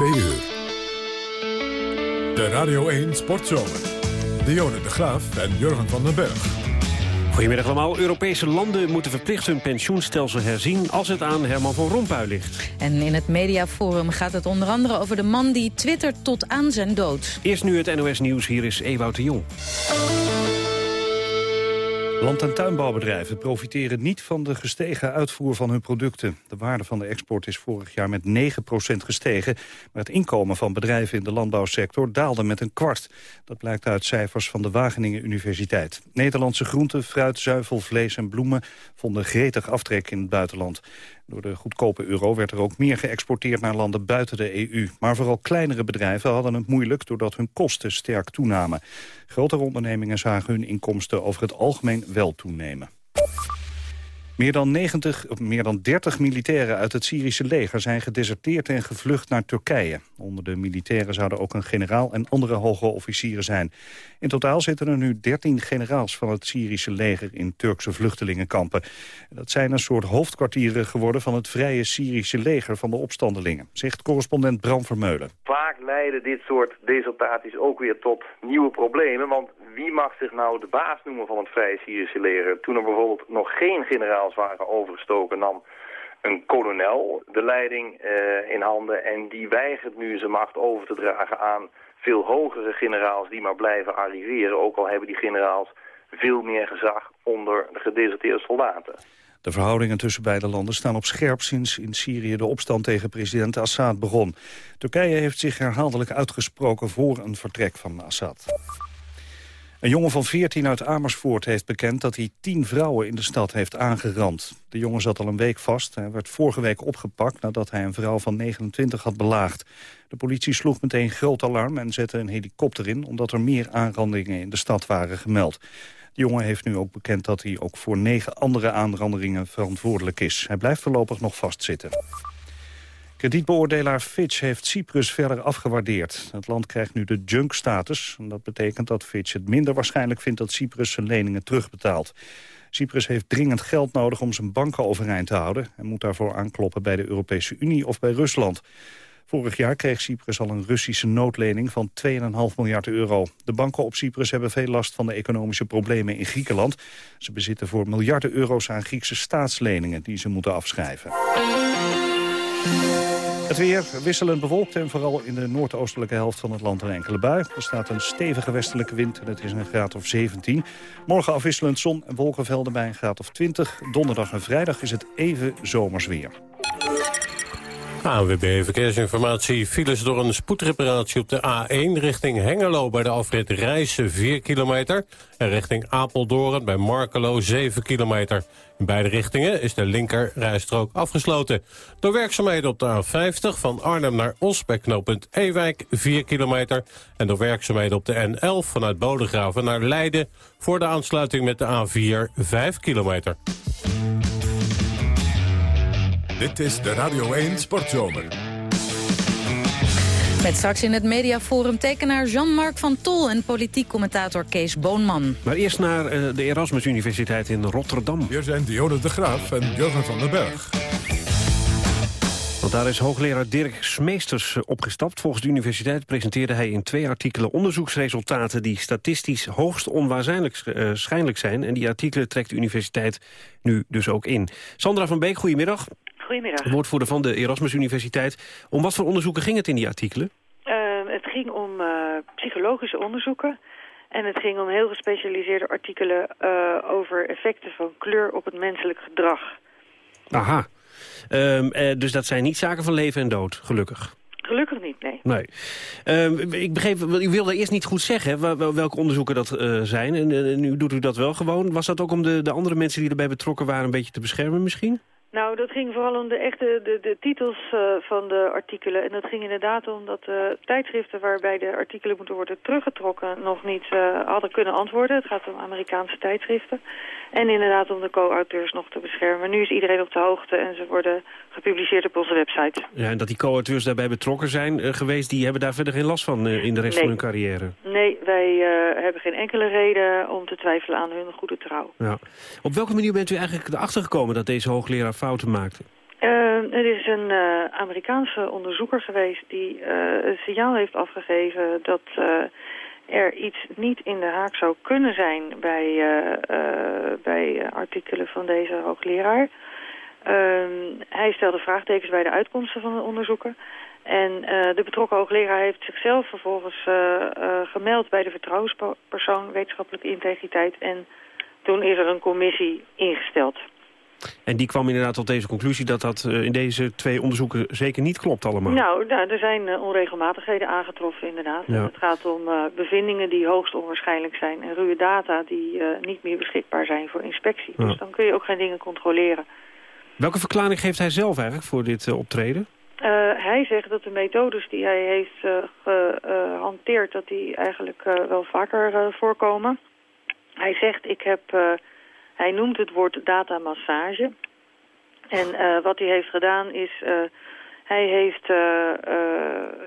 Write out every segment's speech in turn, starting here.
2 uur. De Radio 1 Sportzomer. Dionne de Graaf en Jurgen van den Berg. Goedemiddag allemaal. Europese landen moeten verplicht hun pensioenstelsel herzien... als het aan Herman van Rompuy ligt. En in het mediaforum gaat het onder andere over de man die twittert tot aan zijn dood. Eerst nu het NOS Nieuws. Hier is Ewout de Jong. Land- en tuinbouwbedrijven profiteren niet van de gestegen uitvoer van hun producten. De waarde van de export is vorig jaar met 9% gestegen. Maar het inkomen van bedrijven in de landbouwsector daalde met een kwart. Dat blijkt uit cijfers van de Wageningen Universiteit. Nederlandse groenten, fruit, zuivel, vlees en bloemen vonden gretig aftrek in het buitenland. Door de goedkope euro werd er ook meer geëxporteerd naar landen buiten de EU. Maar vooral kleinere bedrijven hadden het moeilijk doordat hun kosten sterk toenamen. Grotere ondernemingen zagen hun inkomsten over het algemeen wel toenemen. Meer dan, 90, meer dan 30 militairen uit het Syrische leger zijn gedeserteerd en gevlucht naar Turkije. Onder de militairen zouden ook een generaal en andere hoge officieren zijn. In totaal zitten er nu 13 generaals van het Syrische leger in Turkse vluchtelingenkampen. Dat zijn een soort hoofdkwartieren geworden van het vrije Syrische leger van de opstandelingen, zegt correspondent Bram Vermeulen. Vaak leiden dit soort desertaties ook weer tot nieuwe problemen, want wie mag zich nou de baas noemen van het Vrije Syrische leger? Toen er bijvoorbeeld nog geen waren overgestoken, nam een kolonel de leiding eh, in handen en die weigert nu zijn macht over te dragen aan veel hogere generaals die maar blijven arriveren, ook al hebben die generaals veel meer gezag onder de gedeserteerde soldaten. De verhoudingen tussen beide landen staan op scherp sinds in Syrië de opstand tegen president Assad begon. Turkije heeft zich herhaaldelijk uitgesproken voor een vertrek van Assad. Een jongen van 14 uit Amersfoort heeft bekend dat hij tien vrouwen in de stad heeft aangerand. De jongen zat al een week vast. Hij werd vorige week opgepakt nadat hij een vrouw van 29 had belaagd. De politie sloeg meteen groot alarm en zette een helikopter in... omdat er meer aanrandingen in de stad waren gemeld. De jongen heeft nu ook bekend dat hij ook voor negen andere aanrandingen verantwoordelijk is. Hij blijft voorlopig nog vastzitten. Kredietbeoordelaar Fitch heeft Cyprus verder afgewaardeerd. Het land krijgt nu de junk-status. Dat betekent dat Fitch het minder waarschijnlijk vindt dat Cyprus zijn leningen terugbetaalt. Cyprus heeft dringend geld nodig om zijn banken overeind te houden... en moet daarvoor aankloppen bij de Europese Unie of bij Rusland. Vorig jaar kreeg Cyprus al een Russische noodlening van 2,5 miljard euro. De banken op Cyprus hebben veel last van de economische problemen in Griekenland. Ze bezitten voor miljarden euro's aan Griekse staatsleningen die ze moeten afschrijven. Het weer wisselend bewolkt en vooral in de noordoostelijke helft van het land een enkele bui. Er staat een stevige westelijke wind en het is een graad of 17. Morgen afwisselend zon en wolkenvelden bij een graad of 20. Donderdag en vrijdag is het even zomers weer. ANWB Verkeersinformatie. Files door een spoedreparatie op de A1 richting Hengelo... bij de afrit Rijssen 4 kilometer. En richting Apeldoorn bij Markelo 7 kilometer. In beide richtingen is de linker rijstrook afgesloten. Door werkzaamheden op de A50 van Arnhem naar Os bij Ewijk 4 kilometer. En door werkzaamheden op de N11 vanuit Bodegraven naar Leiden... voor de aansluiting met de A4 5 kilometer. Dit is de Radio 1 Sportzomer. Met straks in het mediaforum tekenaar Jean-Marc van Tol... en politiek commentator Kees Boonman. Maar eerst naar uh, de Erasmus Universiteit in Rotterdam. Hier zijn Dionne de Graaf en Jurgen van den Berg. Want daar is hoogleraar Dirk Smeesters opgestapt. Volgens de universiteit presenteerde hij in twee artikelen onderzoeksresultaten... die statistisch hoogst onwaarschijnlijk zijn. En die artikelen trekt de universiteit nu dus ook in. Sandra van Beek, goedemiddag. Goedemiddag. Woordvoerder van de Erasmus Universiteit. Om wat voor onderzoeken ging het in die artikelen? Uh, het ging om uh, psychologische onderzoeken. En het ging om heel gespecialiseerde artikelen uh, over effecten van kleur op het menselijk gedrag. Aha. Um, dus dat zijn niet zaken van leven en dood, gelukkig. Gelukkig niet, nee. nee. Um, ik begreep, u wilde eerst niet goed zeggen welke onderzoeken dat uh, zijn. En, en, nu doet u dat wel gewoon. Was dat ook om de, de andere mensen die erbij betrokken waren een beetje te beschermen misschien? Nou, dat ging vooral om de echte de, de titels uh, van de artikelen. En dat ging inderdaad om dat uh, tijdschriften waarbij de artikelen moeten worden teruggetrokken... nog niet uh, hadden kunnen antwoorden. Het gaat om Amerikaanse tijdschriften. En inderdaad om de co-auteurs nog te beschermen. Nu is iedereen op de hoogte en ze worden gepubliceerd op onze website. Ja, en dat die co-auteurs daarbij betrokken zijn geweest... die hebben daar verder geen last van in de rest nee. van hun carrière? Nee, wij hebben geen enkele reden om te twijfelen aan hun goede trouw. Ja. Op welke manier bent u eigenlijk erachter gekomen dat deze hoogleraar fouten maakte? Uh, er is een Amerikaanse onderzoeker geweest die een signaal heeft afgegeven dat er iets niet in de haak zou kunnen zijn bij, bij artikelen van deze hoogleraar. Ehm, hij stelde vraagtekens bij de uitkomsten van de onderzoeken. En de betrokken hoogleraar heeft zichzelf vervolgens gemeld bij de vertrouwenspersoon wetenschappelijke integriteit. En toen is er een commissie ingesteld. En die kwam inderdaad tot deze conclusie dat dat eh, in deze twee onderzoeken zeker niet klopt allemaal. Nou, er zijn uh, onregelmatigheden aangetroffen inderdaad. Het gaat om uh, bevindingen die hoogst onwaarschijnlijk zijn en ruwe data die niet meer beschikbaar zijn voor inspectie. Dus dan kun je ook geen dingen controleren. Welke verklaring geeft hij zelf eigenlijk voor dit optreden? hij zegt dat de methodes die hij heeft gehanteerd, dat die eigenlijk wel vaker voorkomen. Hij zegt, ik heb hij noemt het woord datamassage. En uh, wat hij heeft gedaan is... Uh, hij heeft uh,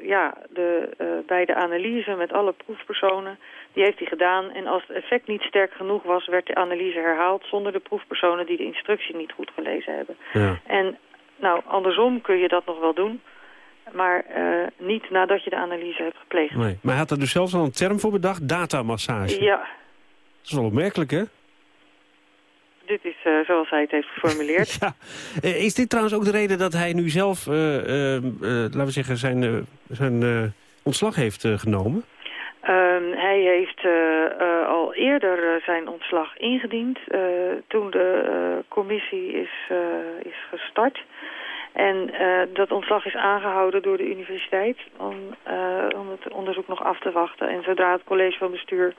ja, de, bij de analyse met alle proefpersonen... die heeft hij gedaan. En als het effect niet sterk genoeg was... werd de analyse herhaald zonder de proefpersonen... die de instructie niet goed gelezen hebben. Ja. En nou, andersom kun je dat nog wel doen... Maar niet nadat je de analyse hebt gepleegd. Nee, maar hij had er dus zelfs al een term voor bedacht, datamassage. Ja. Dat is wel opmerkelijk, hè? Dit is uh, zoals hij het heeft geformuleerd. ja. Eh, is dit trouwens ook de reden dat hij nu zelf, uh, laten we zeggen, zijn, zijn ontslag heeft genomen? Um, hij heeft al eerder zijn ontslag ingediend toen de commissie is, is gestart. En dat ontslag is aangehouden door de universiteit om, om het onderzoek nog af te wachten. En zodra het college van bestuur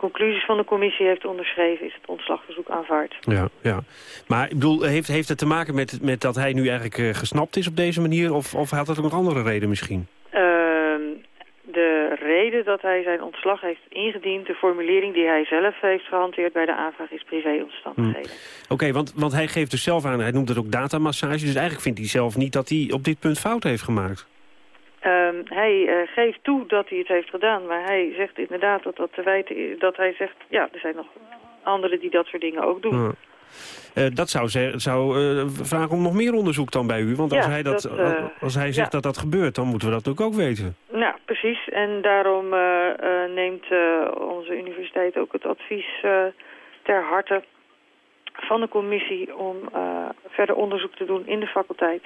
conclusies van de commissie heeft onderschreven... is het ontslagverzoek aanvaard. Ja, ja. Maar ik bedoel, heeft, heeft het te maken met, met dat hij nu eigenlijk uh, gesnapt is op deze manier? Of, of had dat ook nog andere reden misschien? Uh, de reden dat hij zijn ontslag heeft ingediend... de formulering die hij zelf heeft gehanteerd bij de aanvraag... is privéomstandigheden. Hm. Oké, want, want hij geeft dus zelf aan, hij noemt het ook datamassage... dus eigenlijk vindt hij zelf niet dat hij op dit punt fout heeft gemaakt. Um, hij uh, geeft toe dat hij het heeft gedaan, maar hij zegt inderdaad dat dat te wijten is. Dat hij zegt, ja, er zijn nog anderen die dat soort dingen ook doen. Ja. Uh, dat zou, zou uh, vragen om nog meer onderzoek dan bij u. Want als, ja, hij, dat, dat als hij zegt ja. dat dat gebeurt, dan moeten we dat natuurlijk ook weten. Nou, precies. En daarom neemt onze universiteit ook het advies ter harte van de commissie... om verder onderzoek te doen in de faculteit...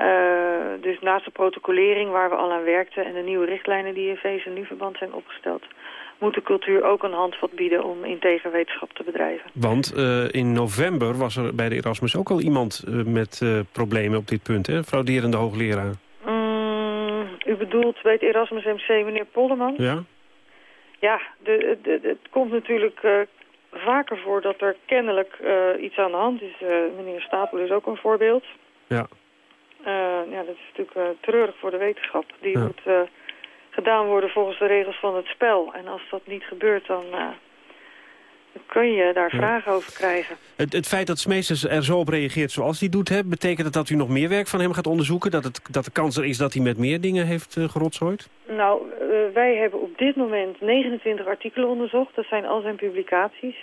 Uh, dus naast de protocolering waar we al aan werkten... en de nieuwe richtlijnen die in VS nu verband zijn opgesteld... moet de cultuur ook een handvat bieden om integerwetenschap te bedrijven. Want uh, in november was er bij de Erasmus ook al iemand uh, met problemen op dit punt, hè? Frauderende hoogleraar. Mm, u bedoelt bij het Erasmus MC meneer Polderman? Ja. Ja, de, de, de, het komt natuurlijk vaker voor dat er kennelijk iets aan de hand is. meneer Stapel is ook een voorbeeld. Ja. Uh, ja, dat is natuurlijk uh, treurig voor de wetenschap. Die moet uh, gedaan worden volgens de regels van het spel. En als dat niet gebeurt, dan, kun je daar vragen over krijgen. Het, het feit dat Smeesters er zo op reageert zoals hij doet... Hè, betekent het dat u nog meer werk van hem gaat onderzoeken? Dat, het, dat de kans er is dat hij met meer dingen heeft gerotzooid? Nou, wij hebben op dit moment 29 artikelen onderzocht. Dat zijn al zijn publicaties.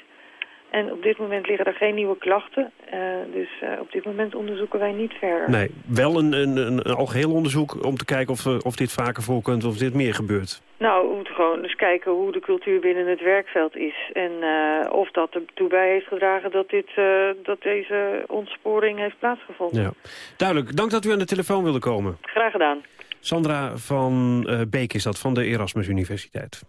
En op dit moment liggen er geen nieuwe klachten. Uh, dus uh, op dit moment onderzoeken wij niet verder. Nee, wel een, een, een, algeheel onderzoek om te kijken of, uh, of dit vaker voorkomt of dit meer gebeurt. Nou, we moeten gewoon eens kijken hoe de cultuur binnen het werkveld is. En of dat ertoe bij heeft gedragen dat, dit, dat deze ontsporing heeft plaatsgevonden. Ja. Duidelijk. Dank dat u aan de telefoon wilde komen. Graag gedaan. Sandra van Beek is dat van de Erasmus Universiteit.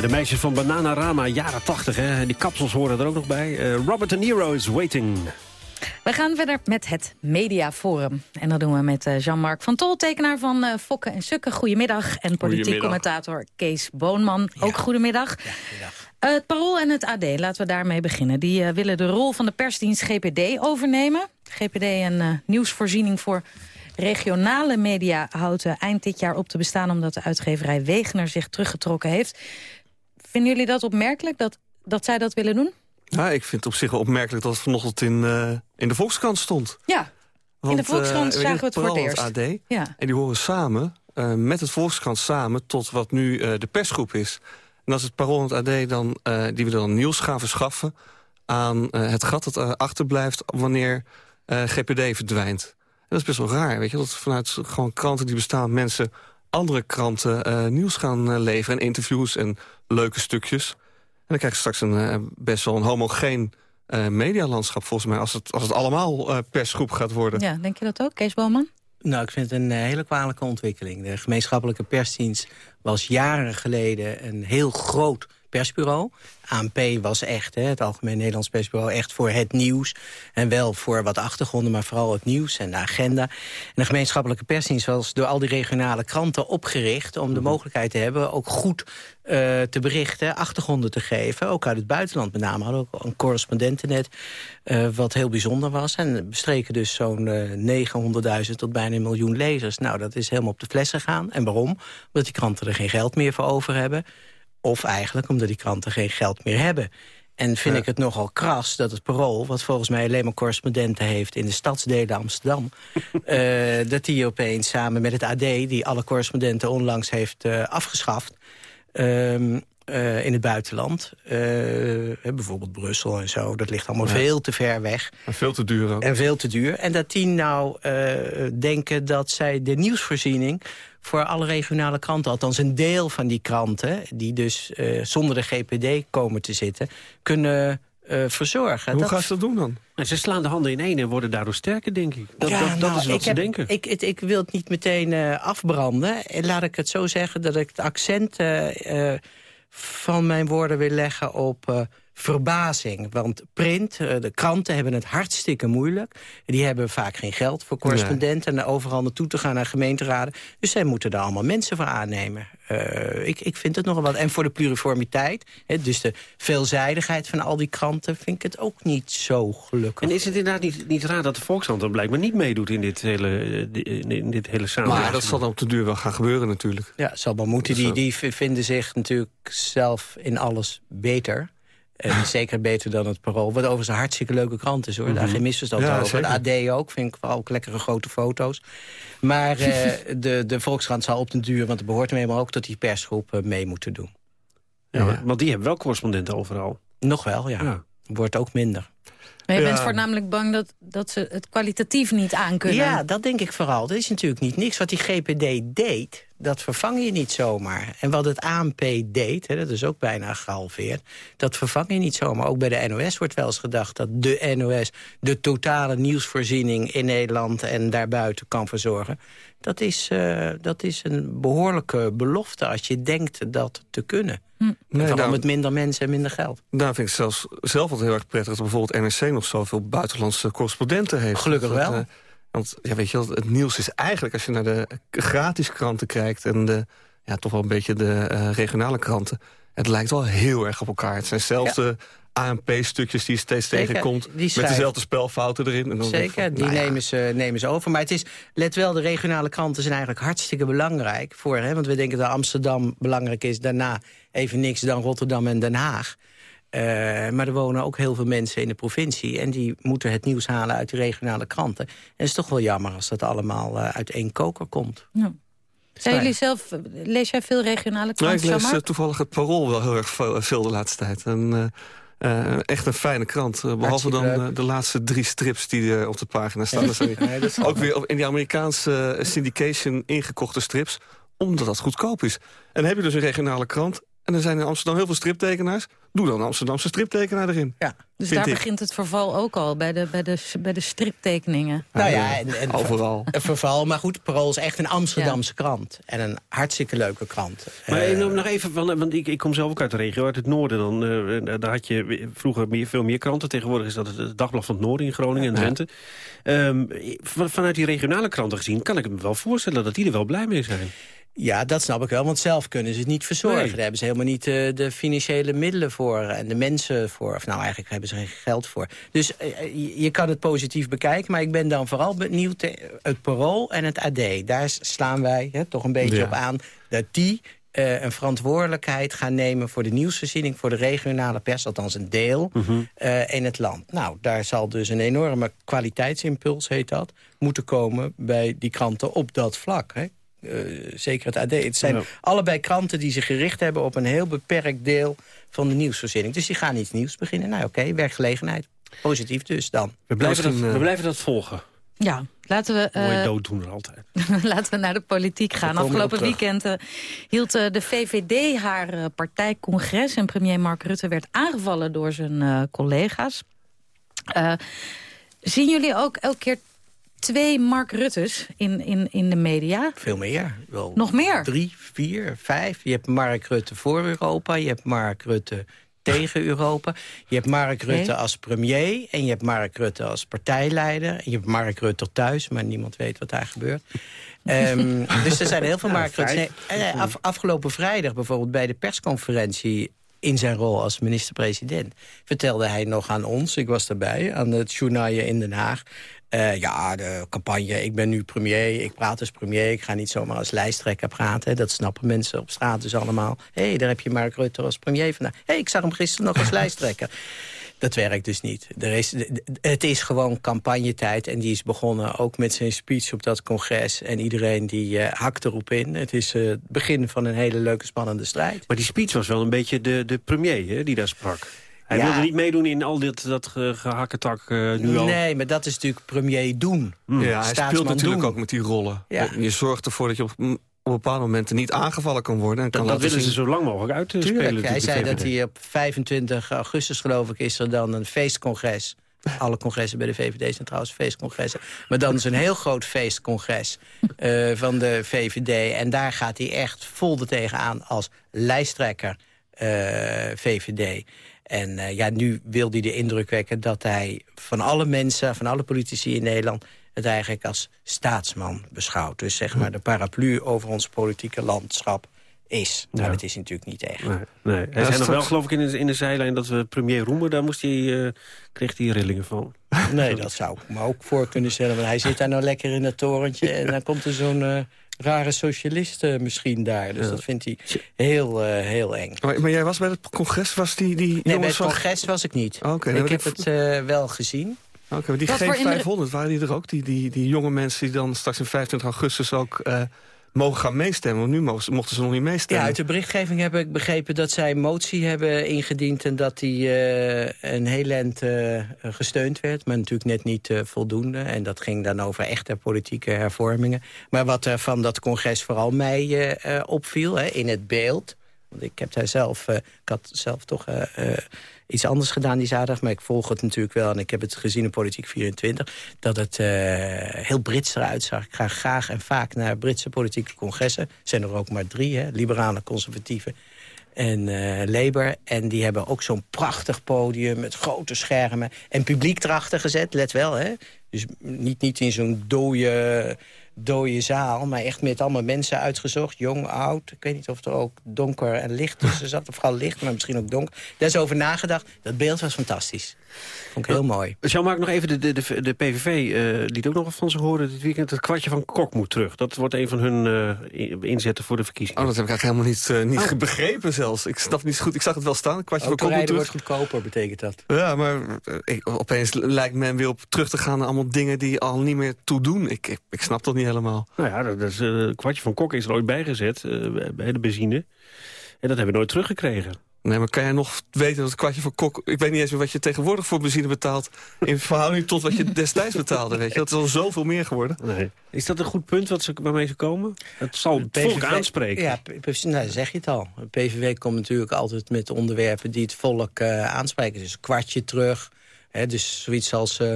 De meisjes van Bananarama, jaren 80. Hè? Die kapsels horen er ook nog bij. Uh, Robert De Niro is waiting. We gaan verder met het Mediaforum. En dat doen we met uh, Jean-Marc van Tol, tekenaar van uh, Fokken en Sukken. Goedemiddag. En politiek commentator Kees Boonman. Ook goedemiddag. Ja, goedemiddag. het Parool en het AD, laten we daarmee beginnen. Die willen de rol van de persdienst GPD overnemen. GPD een nieuwsvoorziening voor regionale media houdt eind dit jaar op te bestaan... omdat de uitgeverij Wegener zich teruggetrokken heeft. Vinden jullie dat opmerkelijk, dat, dat zij dat willen doen? Ja, ik vind het op zich wel opmerkelijk dat het vanochtend in, uh, in de Volkskrant stond. Ja, in de Volkskrant uh, zagen we het voor het eerst. AD, ja. En die horen samen, uh, met het Volkskrant samen... tot wat nu de persgroep is. En als het Parool en het AD dan, die willen dan nieuws gaan verschaffen... aan het gat dat achterblijft wanneer GPD verdwijnt dat is best wel raar, weet je. Dat vanuit gewoon kranten die bestaan mensen andere kranten uh, nieuws gaan uh, leveren... en interviews en leuke stukjes. En dan krijg je straks een, uh, best wel een homogeen medialandschap volgens mij... als het, als het allemaal persgroep gaat worden. Ja, denk je dat ook, Kees Boman? Nou, ik vind het een hele kwalijke ontwikkeling. De gemeenschappelijke persdienst was jaren geleden een heel groot persbureau. ANP was echt, hè, het Algemeen Nederlands Persbureau... echt voor het nieuws. En wel voor wat achtergronden, maar vooral het nieuws en de agenda. En de gemeenschappelijke persdienst was door al die regionale kranten opgericht... om de mhm. mogelijkheid te hebben ook goed uh, te berichten, achtergronden te geven. Ook uit het buitenland met name. Hadden ook een correspondentennet uh, wat heel bijzonder was. En bestreken dus zo'n uh, 900.000 tot bijna een miljoen lezers. Nou, dat is helemaal op de fles gegaan. En waarom? Omdat die kranten er geen geld meer voor over hebben... Of eigenlijk omdat die kranten geen geld meer hebben. En vind ik het nogal kras dat het Parool... wat volgens mij alleen maar correspondenten heeft in de stadsdelen Amsterdam... uh, dat die opeens samen met het AD, die alle correspondenten onlangs heeft uh, afgeschaft... Uh, uh, in het buitenland. Uh, bijvoorbeeld Brussel en zo. Dat ligt allemaal ja. veel te ver weg. En veel te duur ook. En veel te duur. En dat die nou uh, denken dat zij de nieuwsvoorziening voor alle regionale kranten, althans een deel van die kranten... die dus uh, zonder de GPD komen te zitten, kunnen uh, verzorgen. Hoe dat... gaan ze dat doen dan? Nou, ze slaan de handen in één en worden daardoor sterker, denk ik. Dat, ja, dat, dat nou, is wat ze heb, denken. Ik, ik, ik, wil het niet meteen uh, afbranden. Laat ik het zo zeggen dat ik het accent van mijn woorden wil leggen op verbazing. Want print, eh, de kranten hebben het hartstikke moeilijk. Die hebben vaak geen geld voor correspondenten... en overal naartoe te gaan naar gemeenteraden. Dus zij moeten daar allemaal mensen voor aannemen. Uh, ik, ik vind het nogal wat. En voor de pluriformiteit, hè, dus de veelzijdigheid van al die kranten... vind ik het ook niet zo gelukkig. En is het inderdaad niet, niet raar dat de Volkskrant dan blijkbaar niet meedoet... in dit hele, eh, in dit hele samenleving? Maar dat zal dan op de duur wel gaan gebeuren natuurlijk. Ja, zal wel moeten. Die, die vinden zich natuurlijk zelf in alles beter... En zeker beter dan het Parool. Wat overigens een hartstikke leuke krant is, hoor. Daar mhm. geen misverstand ja, over. De AD ook, vind ik vooral ook lekkere grote foto's. Maar uh, de, de Volkskrant zal op den duur... want er behoort hem ook tot die persgroep uh, mee moeten doen. Ja, ja, Want die hebben wel correspondenten overal. Nog wel, ja. ja. Wordt ook minder. Maar je bent voornamelijk bang dat, dat ze het kwalitatief niet aankunnen. Ja, dat denk ik vooral. Dat is natuurlijk niet niks wat die GPD deed dat vervang je niet zomaar. En wat het ANP deed, hè, dat is ook bijna gehalveerd... dat vervang je niet zomaar. Ook bij de NOS wordt wel eens gedacht dat de NOS... de totale nieuwsvoorziening in Nederland en daarbuiten kan verzorgen. Dat is, uh, dat is een behoorlijke belofte als je denkt dat te kunnen. Hm. Nee, vooral nou, met minder mensen en minder geld. Daar vind ik zelfs zelf wel heel erg prettig... dat bijvoorbeeld NRC nog zoveel buitenlandse correspondenten heeft. Gelukkig wel. Uh, want ja, weet je wel, het nieuws is eigenlijk, als je naar de gratis kranten kijkt... en de, ja, toch wel een beetje de uh, regionale kranten... het lijkt wel heel erg op elkaar. Het zijn zelfde ANP-stukjes die je steeds Zeker, tegenkomt... met dezelfde spelfouten erin. En dan Zeker, van, die nou ja. nemen, ze, nemen ze over. Maar het is, let wel, de regionale kranten zijn eigenlijk hartstikke belangrijk. Voor, hè, want we denken dat Amsterdam belangrijk is. Daarna even niks dan Rotterdam en Den Haag. Uh, maar er wonen ook heel veel mensen in de provincie... en die moeten het nieuws halen uit de regionale kranten. En het is toch wel jammer als dat allemaal uh, uit één koker komt. Ja. Zijn jullie zelf, lees jij veel regionale kranten? Nou, ik lees uh, toevallig het Parool wel heel erg veel de laatste tijd. En, echt een fijne krant. behalve dan de laatste drie strips die op de pagina staan. dat zijn nee, dat ook weer in die Amerikaanse syndication ingekochte strips omdat dat goedkoop is. En dan heb je dus een regionale krant En er zijn in Amsterdam heel veel striptekenaars. Doe dan een Amsterdamse striptekenaar erin. Ja. Dus daar begint het verval ook al, bij de, bij de, bij de striptekeningen. Nou ja, en, en overal. Een verval, maar goed, Parool is echt een Amsterdamse krant. En een hartstikke leuke krant. Maar uh, nog even, want ik, ik kom zelf ook uit de regio, uit het noorden. Dan, uh, daar had je vroeger meer, veel meer kranten. Tegenwoordig is dat het Dagblad van het Noorden in Groningen en Drenthe. Ja. Um, vanuit die regionale kranten gezien kan ik me wel voorstellen dat die er wel blij mee zijn. Ja, dat snap ik wel, want zelf kunnen ze het niet verzorgen. Daar hebben ze helemaal niet uh, de financiële middelen voor en de mensen voor. Of nou, eigenlijk hebben ze geen geld voor. Dus uh, je kan het positief bekijken, maar ik ben dan vooral benieuwd... het Parool en het AD, daar slaan wij hè, toch een beetje ja. op aan... dat die uh, een verantwoordelijkheid gaan nemen voor de nieuwsvoorziening... voor de regionale pers, althans een deel, mm -hmm. uh, in het land. Nou, daar zal dus een enorme kwaliteitsimpuls, heet dat... moeten komen bij die kranten op dat vlak. Hè? Uh, zeker het AD. Het zijn ja. allebei kranten die zich gericht hebben... op een heel beperkt deel van de nieuwsvoorziening. Dus die gaan iets nieuws beginnen. Nou oké, okay, werkgelegenheid. Positief dus dan. We blijven, dat, we blijven dat volgen. Ja, laten we... Uh, Mooie dooddoener altijd. laten we naar de politiek gaan. Afgelopen weekend uh, hield uh, de VVD haar partijcongres... en premier Mark Rutte werd aangevallen door zijn collega's. zien jullie ook elke keer twee Mark Ruttes in, in, in de media? Veel meer. Wel Nog meer? Drie, vier, vijf. Je hebt Mark Rutte voor Europa. Je hebt Mark Rutte tegen Europa. Je hebt Mark Rutte nee. als premier. En je hebt Mark Rutte als partijleider. En je hebt Mark Rutte thuis, maar niemand weet wat daar gebeurt. um, dus er zijn heel veel Mark Rutte. Nee, af, afgelopen vrijdag bijvoorbeeld bij de persconferentie in zijn rol als minister-president... vertelde hij nog aan ons, ik was daarbij, aan het journaalje in Den Haag... Uh, ja, de campagne, ik ben nu premier, ik praat als premier... ik ga niet zomaar als lijsttrekker praten. Dat snappen mensen op straat dus allemaal. Hé, hey, daar heb je Mark Rutte als premier vandaag. Hé, hey, ik zag hem gisteren nog als lijsttrekker. Dat werkt dus niet. Er is, het is gewoon campagnetijd en die is begonnen ook met zijn speech op dat congres. En iedereen die uh, hakt erop in. Het is uh, het begin van een hele leuke spannende strijd. Maar die speech was wel een beetje de, de premier hè, die daar sprak. Hij ja. wilde niet meedoen in al dit dat ge, gehakketak uh, nu al. Nee, maar dat is natuurlijk premier doen. Mm. Ja, hij speelt natuurlijk doen. ook met die rollen. Ja. Je zorgt ervoor dat je op, op bepaalde momenten niet aangevallen kan worden. En kan dat, dat willen zien. ze zo lang mogelijk uitspelen. Hij zei dat hij op 25 augustus, geloof ik, is er dan een feestcongres. Alle congressen bij de VVD zijn trouwens feestcongressen. Maar dan is een heel groot feestcongres uh, van de VVD. En daar gaat hij echt vol er tegenaan als lijsttrekker uh, VVD. En uh, ja, nu wil hij de indruk wekken dat hij van alle mensen, van alle politici in Nederland... het eigenlijk als staatsman beschouwt. Dus zeg maar de paraplu over ons politieke landschap is. Nou, ja. dat is natuurlijk niet echt. Nee, nee. Hij zei nog wel, geloof ik, in de, in de zijlijn dat we premier Roemer... daar moest hij, uh, kreeg hij rillingen van. Nee, dat zou ik me ook voor kunnen stellen. Want hij zit daar nou lekker in het torentje... en dan komt er zo'n... Uh, rare socialist uh, misschien daar. Dus ja. dat vindt hij heel, uh, heel eng. Maar, maar, jij was bij het congres? Was die, die nee, bij het congres was ik niet. Oh, okay, ik heb ik... het uh, wel gezien. Oké, okay, die G500, waren die er ook? Die, die, die jonge mensen die dan straks in 25 augustus ook mogen gaan meestemmen. Want nu mochten, mochten ze nog niet meestemmen. Ja, uit de berichtgeving heb ik begrepen dat zij een motie hebben ingediend... en dat die uh, een heel eind uh, gesteund werd, maar natuurlijk net niet uh, voldoende. En dat ging dan over echte politieke hervormingen. Maar wat er van dat congres vooral mij opviel, hè, in het beeld... want ik heb daar zelf, ik had zelf toch iets anders gedaan die zaterdag. Maar ik volg het natuurlijk wel en ik heb het gezien in Politiek 24. Dat het heel Brits eruit zag. Ik ga graag en vaak naar Britse politieke congressen. Er zijn er ook maar drie, hè? liberale, conservatieve en Labour. En die hebben ook zo'n prachtig podium met grote schermen. En publiek erachter gezet, let wel. Hè? Dus niet, niet in zo'n dode dode zaal, maar echt met allemaal mensen uitgezocht. Jong, oud. Ik weet niet of er ook donker en licht tussen zat. Of vooral licht, maar misschien ook donker. Daar is over nagedacht. Dat beeld was fantastisch. Vond ik heel mooi. Jean, maak nog even de, de, de, de PVV uh, liet ook nog wat van ze horen dit weekend. Het kwartje van Kok moet terug. Dat wordt een van hun uh, inzetten voor de verkiezingen. Oh, dat heb ik eigenlijk helemaal niet, uh, niet oh. begrepen zelfs. Ik snap niet goed. Ik zag het wel staan. Het kwartje van Kok moet terug. wordt goedkoper, betekent dat. Ja, maar ik, opeens lijkt men weer op terug te gaan naar allemaal dingen die al niet meer toe doen. Ik, ik, ik snap dat niet helemaal. Nou ja, dat is, kwartje van Kok is er ooit bijgezet bij de benzine. En dat hebben we nooit teruggekregen. Nee, maar kan jij nog weten dat het kwartje voor kok... Ik weet niet eens meer wat je tegenwoordig voor benzine betaalt... in verhouding tot wat je destijds betaalde, weet je. Dat is al zoveel meer geworden. Nee. Is dat een goed punt wat ze, waarmee ze komen? Het zal het volk aanspreken. Ja, nou, zeg je het al. De PVV komt natuurlijk altijd met onderwerpen die het volk uh, aanspreken. Dus kwartje terug. Hè, dus zoiets als uh,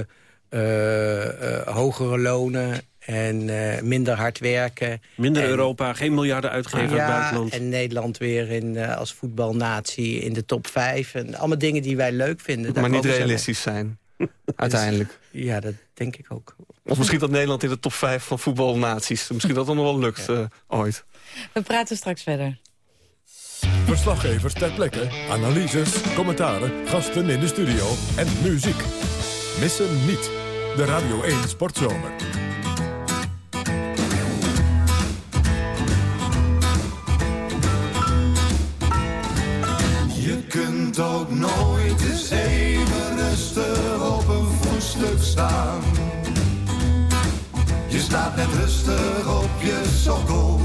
uh, hogere lonen en uh, minder hard werken. Minder Europa, geen miljarden uitgeven ja, het buitenland. en Nederland weer in, uh, als voetbalnatie in de top 5. En allemaal dingen die wij leuk vinden. Maar niet realistisch zijn, uiteindelijk. Ja, dat denk ik ook. Of misschien dat Nederland in de top 5 van voetbalnaties... misschien dat dan nog wel lukt ja. uh, ooit. We praten straks verder. Verslaggevers ter plekke, analyses, commentaren, gasten in de studio en muziek. Missen niet de Radio 1 Sportzomer. Staan. Je staat net rustig op je sokkel,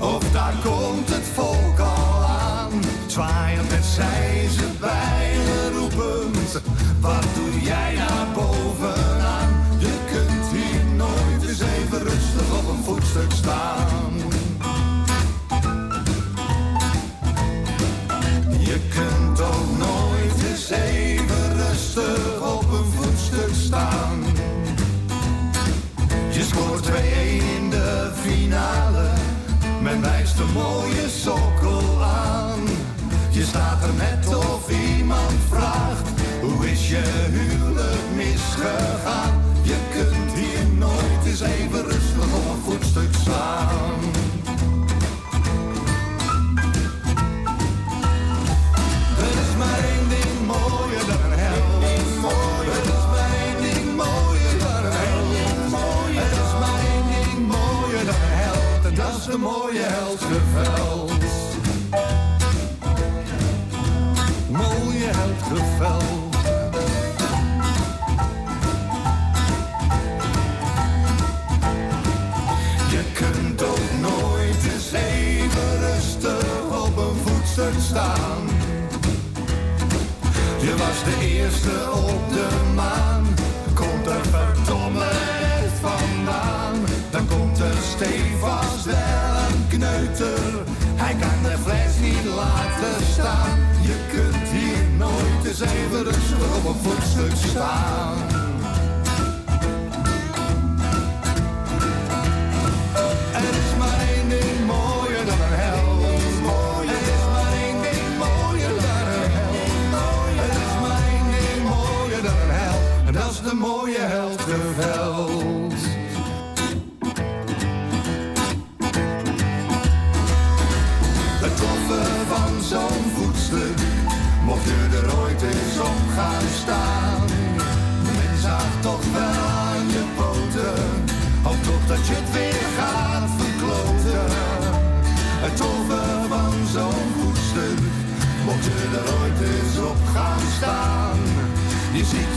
of daar komt het volk al aan. Zwaaiend met zij ze bijlen roepend, wat doe jij naar bovenaan? Je kunt hier nooit eens even rustig op een voetstuk staan. Een mooie sokkel aan. Je staat er net of iemand vraagt, hoe is je huwelijk misgegaan? Je kunt hier nooit eens even rustig held. De mooie heldgeveld. Mooie heldgeveld. Je kunt ook nooit eens even rustig op een voetstuk staan. Je was de eerste op de maan. Komt er eens even rustig op een voetstuk staan.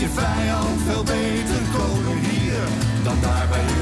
Je vijand veel beter komen hier, dan daar bij jullie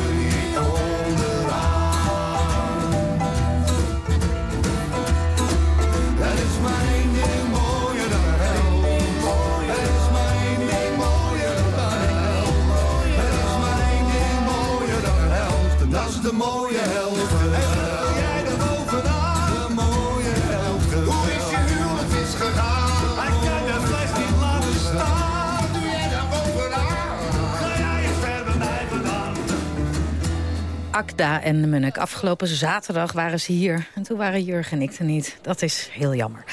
Akda en Munnik. Afgelopen zaterdag waren ze hier. En toen waren Jurgen en ik er niet. Dat is heel jammer.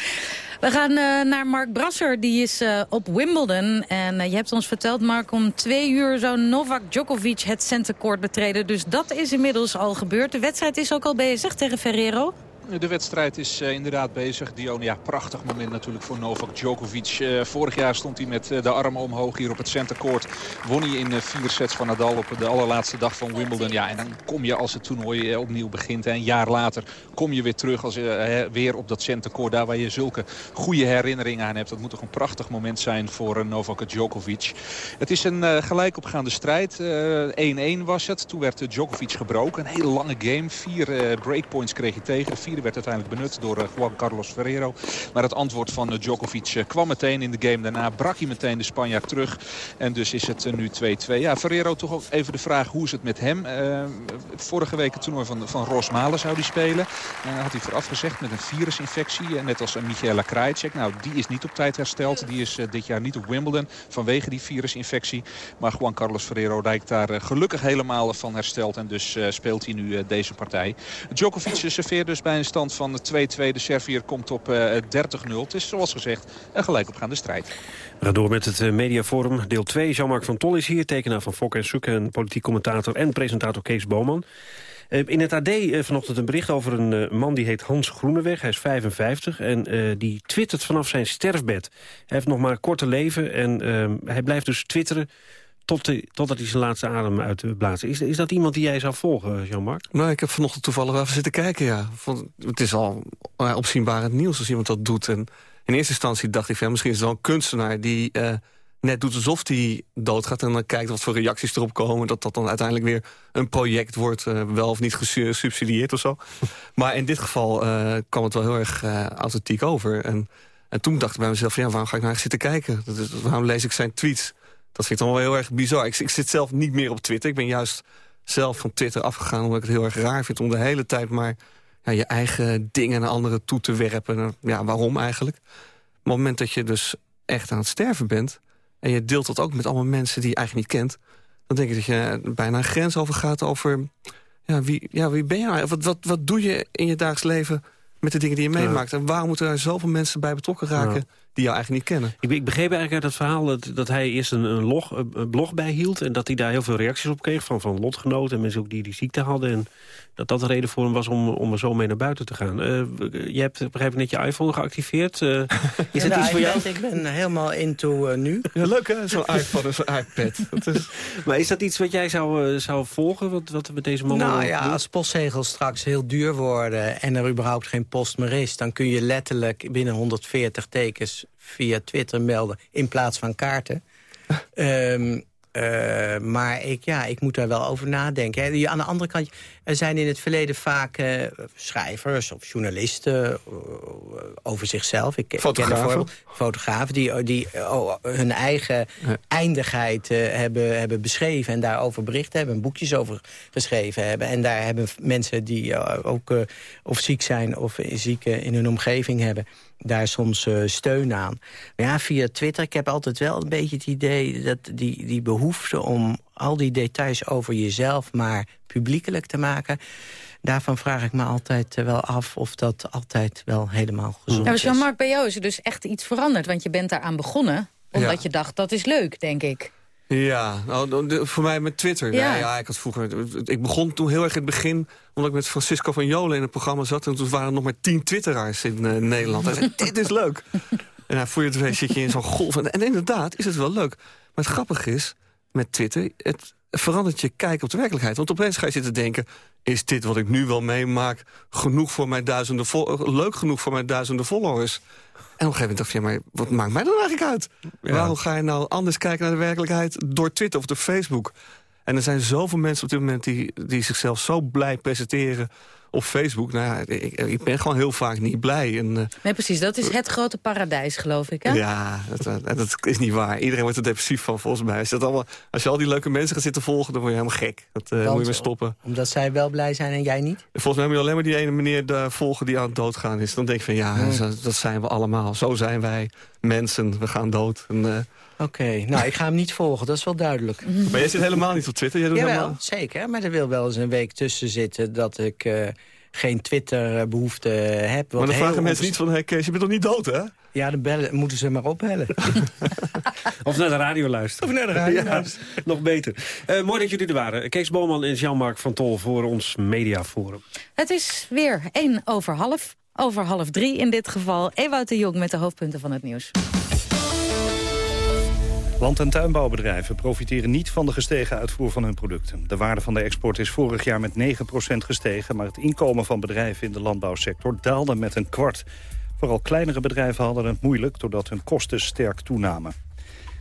We gaan eh, naar Mark Brasser, die is eh, op Wimbledon. En eh, je hebt ons verteld, Mark, om twee uur zou Novak Djokovic het centercourt betreden. Dus dat is inmiddels al gebeurd. De wedstrijd is ook al bezig tegen Ferrero. De wedstrijd is uh, inderdaad bezig. Dion, ja, prachtig moment natuurlijk voor Novak Djokovic. Uh, vorig jaar stond hij met uh, de armen omhoog hier op het centercourt. Won hij in vier sets van Nadal op de allerlaatste dag van Wimbledon. Ja, en dan kom je als het toernooi opnieuw begint. Een jaar later kom je weer terug als, weer op dat centercourt. Daar waar je zulke goede herinneringen aan hebt. Dat moet toch een prachtig moment zijn voor Novak Djokovic. Het is een gelijkopgaande strijd. 1-1 was het. Toen werd Djokovic gebroken. Een hele lange game. Vier breakpoints kreeg hij tegen. Vier Die werd uiteindelijk benut door Juan Carlos Ferrero. Maar het antwoord van Djokovic kwam meteen in de game. Daarna brak hij meteen de Spanjaard terug. En dus is het nu 2-2. Ja, Ferrero toch ook even de vraag hoe is het met hem. vorige week het toernooi van, van Rosmalen zou hij spelen. En had hij vooraf gezegd met een virusinfectie. Net als Michaela Krajicek. Nou, die is niet op tijd hersteld. Die is dit jaar niet op Wimbledon vanwege die virusinfectie. Maar Juan Carlos Ferrero lijkt daar gelukkig helemaal van hersteld. En dus speelt hij nu deze partij. Djokovic serveert dus bij een stand van 2-2. De Servier komt op 30-0. Het is zoals gezegd een gelijkopgaande strijd. We gaan door met het mediaforum. Deel 2. Jean-Marc van Tol is hier, tekenaar van Fok en Soek... en politiek commentator en presentator Kees Boman. In het AD vanochtend een bericht over een man die heet Hans Groeneweg. Hij is 55 en die twittert vanaf zijn sterfbed. Hij heeft nog maar een korte leven en hij blijft dus twitteren tot totdat hij zijn laatste adem uitblaast. Is, is dat iemand die jij zou volgen, Jean-Marc? Nou, ik heb vanochtend toevallig even zitten kijken, ja. het is al opzienbaar het nieuws als iemand dat doet. En in eerste instantie dacht ik van, misschien is het wel een kunstenaar... die uh, net doet alsof hij doodgaat en dan kijkt wat voor reacties erop komen. Dat dat dan uiteindelijk weer een project wordt, uh, wel of niet gesubsidieerd of zo. maar in dit geval kwam het wel heel erg authentiek over. En, en toen dacht ik bij mezelf, ja, waarom ga ik naar zitten kijken? Dat is, waarom lees ik zijn tweets? Dat vind ik dan wel heel erg bizar. Ik, ik, zit zelf niet meer op Twitter. Ik ben juist zelf van Twitter afgegaan... omdat ik het heel erg raar vind om de hele tijd maar... Ja, je eigen dingen naar anderen toe te werpen. Ja, waarom eigenlijk? Maar op het moment dat je dus echt aan het sterven bent... en je deelt dat ook met allemaal mensen die je eigenlijk niet kent... dan denk ik dat je bijna een grens overgaat over... Ja, wie, ja, wie ben je nou? Wat, wat, wat doe je in je dagelijks leven met de dingen die je meemaakt? En waarom moeten er zoveel mensen bij betrokken raken die jou eigenlijk niet kennen. Ik, ik begreep eigenlijk uit het verhaal dat, dat hij eerst een, een, log, een blog bijhield... en dat hij daar heel veel reacties op kreeg van, van lotgenoten... en mensen ook die die ziekte hadden. En dat dat de reden voor hem was om, om er zo mee naar buiten te gaan. Uh, je hebt begrijp ik net je iPhone geactiveerd. Uh, is ja, dat iets voor jou? Ik ben helemaal into uh, nu. Ja, leuk hè, zo'n iPhone en zo'n iPad. Dat is... maar is dat iets wat jij zou, zou volgen, wat, wat met deze man Nou ja, doen? als postzegels straks heel duur worden... en er überhaupt geen post meer is... dan kun je letterlijk binnen 140 tekens via Twitter melden in plaats van kaarten. um, uh, maar ik, ja, ik moet daar wel over nadenken. Hè. Aan de andere kant, er zijn in het verleden vaak uh, schrijvers of journalisten uh, over zichzelf. Ik, fotografen. Ik fotografen die, die oh, hun eigen ja. eindigheid hebben, hebben beschreven... en daarover bericht hebben, boekjes over geschreven hebben. En daar hebben mensen die ook of ziek zijn of zieken in hun omgeving hebben daar soms uh, steun aan. Maar ja, via Twitter, ik heb altijd wel een beetje het idee... dat die, die behoefte om al die details over jezelf maar publiekelijk te maken... daarvan vraag ik me altijd wel af of dat altijd wel helemaal gezond nou, is. Jean-Marc, bij jou is er dus echt iets veranderd. Want je bent daaraan begonnen omdat ja. je dacht, dat is leuk, denk ik. Ja, nou, voor mij met Twitter. Ja. Nee, ja, ik, had vroeger, ik begon toen heel erg in het begin... omdat ik met Francisco van Jolen in het programma zat... en toen waren er nog maar tien twitteraars in uh, Nederland. Hij zei, dit is leuk. En dan voel je het weet, zit je in zo'n golf. En, en, inderdaad is het wel leuk. Maar het grappige is, met Twitter... het verandert je kijk op de werkelijkheid. Want opeens ga je zitten denken... is dit wat ik nu wel meemaak genoeg voor mijn duizenden leuk genoeg voor mijn duizenden followers? En op een gegeven moment dacht je, maar wat maakt mij dan eigenlijk uit? Ja. Waarom ga je nou anders kijken naar de werkelijkheid door Twitter of door Facebook? En er zijn zoveel mensen op dit moment die, die zichzelf zo blij presenteren op Facebook. Nou ja, ik, ik, ben gewoon heel vaak niet blij. En, uh, nee, precies. Dat is het grote paradijs, geloof ik, hè? Ja, dat, dat, is niet waar. Iedereen wordt er depressief van, volgens mij. Als je, dat allemaal, als je al die leuke mensen gaat zitten volgen, dan word je helemaal gek. Dat uh, moet je weer stoppen. Omdat zij wel blij zijn en jij niet? Volgens mij moet je alleen maar die ene meneer daar volgen die aan het doodgaan is. Dan denk je van, ja, hmm. dat, dat zijn we allemaal. Zo zijn wij mensen. We gaan dood. En, uh, Oké, okay. nou, ik ga hem niet volgen, dat is wel duidelijk. Maar jij zit helemaal niet op Twitter? Jij doet Jawel, helemaal... zeker. Maar er wil wel eens een week tussen zitten dat ik uh, geen Twitter-behoefte heb. Maar dan vragen mensen niet van, hey Kees, je bent toch niet dood, hè? Ja, dan bellen, moeten ze maar opbellen. of naar de radio luisteren. Of naar de radio luisteren. Nog beter. Uh, mooi dat jullie er waren. Kees Boman en Jean-Marc van Tol voor ons mediaforum. Het is weer één over half. Over half drie in dit geval. Ewout de Jong met de hoofdpunten van het nieuws. Land- en tuinbouwbedrijven profiteren niet van de gestegen uitvoer van hun producten. De waarde van de export is vorig jaar met 9% gestegen... maar het inkomen van bedrijven in de landbouwsector daalde met een kwart. Vooral kleinere bedrijven hadden het moeilijk... doordat hun kosten sterk toenamen.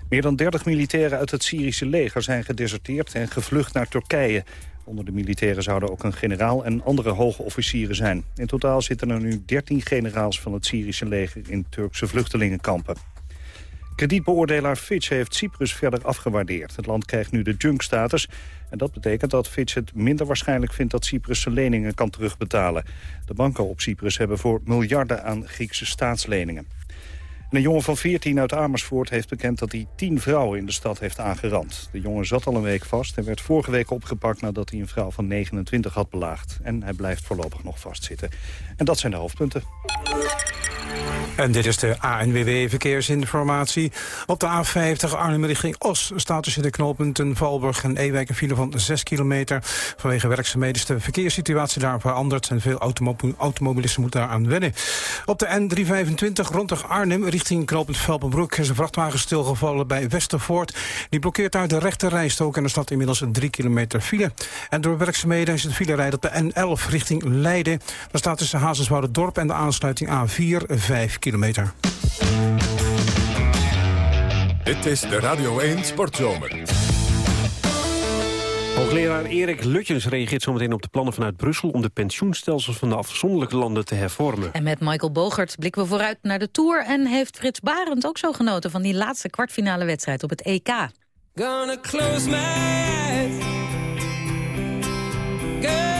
Meer dan 30 militairen uit het Syrische leger zijn gedeserteerd en gevlucht naar Turkije. Onder de militairen zouden ook een generaal en andere hoge officieren zijn. In totaal zitten er nu 13 generaals van het Syrische leger in Turkse vluchtelingenkampen. Kredietbeoordelaar Fitch heeft Cyprus verder afgewaardeerd. Het land krijgt nu de junk-status. En dat betekent dat Fitch het minder waarschijnlijk vindt dat Cyprus zijn leningen kan terugbetalen. De banken op Cyprus hebben voor miljarden aan Griekse staatsleningen. een jongen van 14 uit Amersfoort heeft bekend dat hij 10 vrouwen in de stad heeft aangerand. De jongen zat al een week vast en werd vorige week opgepakt nadat hij een vrouw van 29 had belaagd. En hij blijft voorlopig nog vastzitten. En dat zijn de hoofdpunten. En dit is de ANWB Verkeersinformatie. Op de A50 Arnhem richting Os staat tussen de knooppunten Valburg en Ewijk een file van 6 kilometer. Vanwege werkzaamheden is de verkeerssituatie daar veranderd en veel automobilisten moeten daar aan wennen. Op de N325 rondom Arnhem richting knooppunt Velpenbroek is een vrachtwagen stilgevallen bij Westervoort. Die blokkeert daar de rechte rijstok en er staat inmiddels een 3 kilometer file. En door werkzaamheden is het file rijden op de N11 richting Leiden. Daar staat tussen Hazenswoude-dorp en de aansluiting A4 5 kilometer. Dit is de Radio 1 Sportzomer. Hoogleraar Erik Lutjens reageert zometeen op de plannen vanuit Brussel... om de pensioenstelsels van de afzondelijke landen te hervormen. En met Michael Bogert blikken we vooruit naar de Tour... en heeft Frits Barend ook zo genoten van die laatste kwartfinale wedstrijd op het EK. Gonna close my eyes. Gonna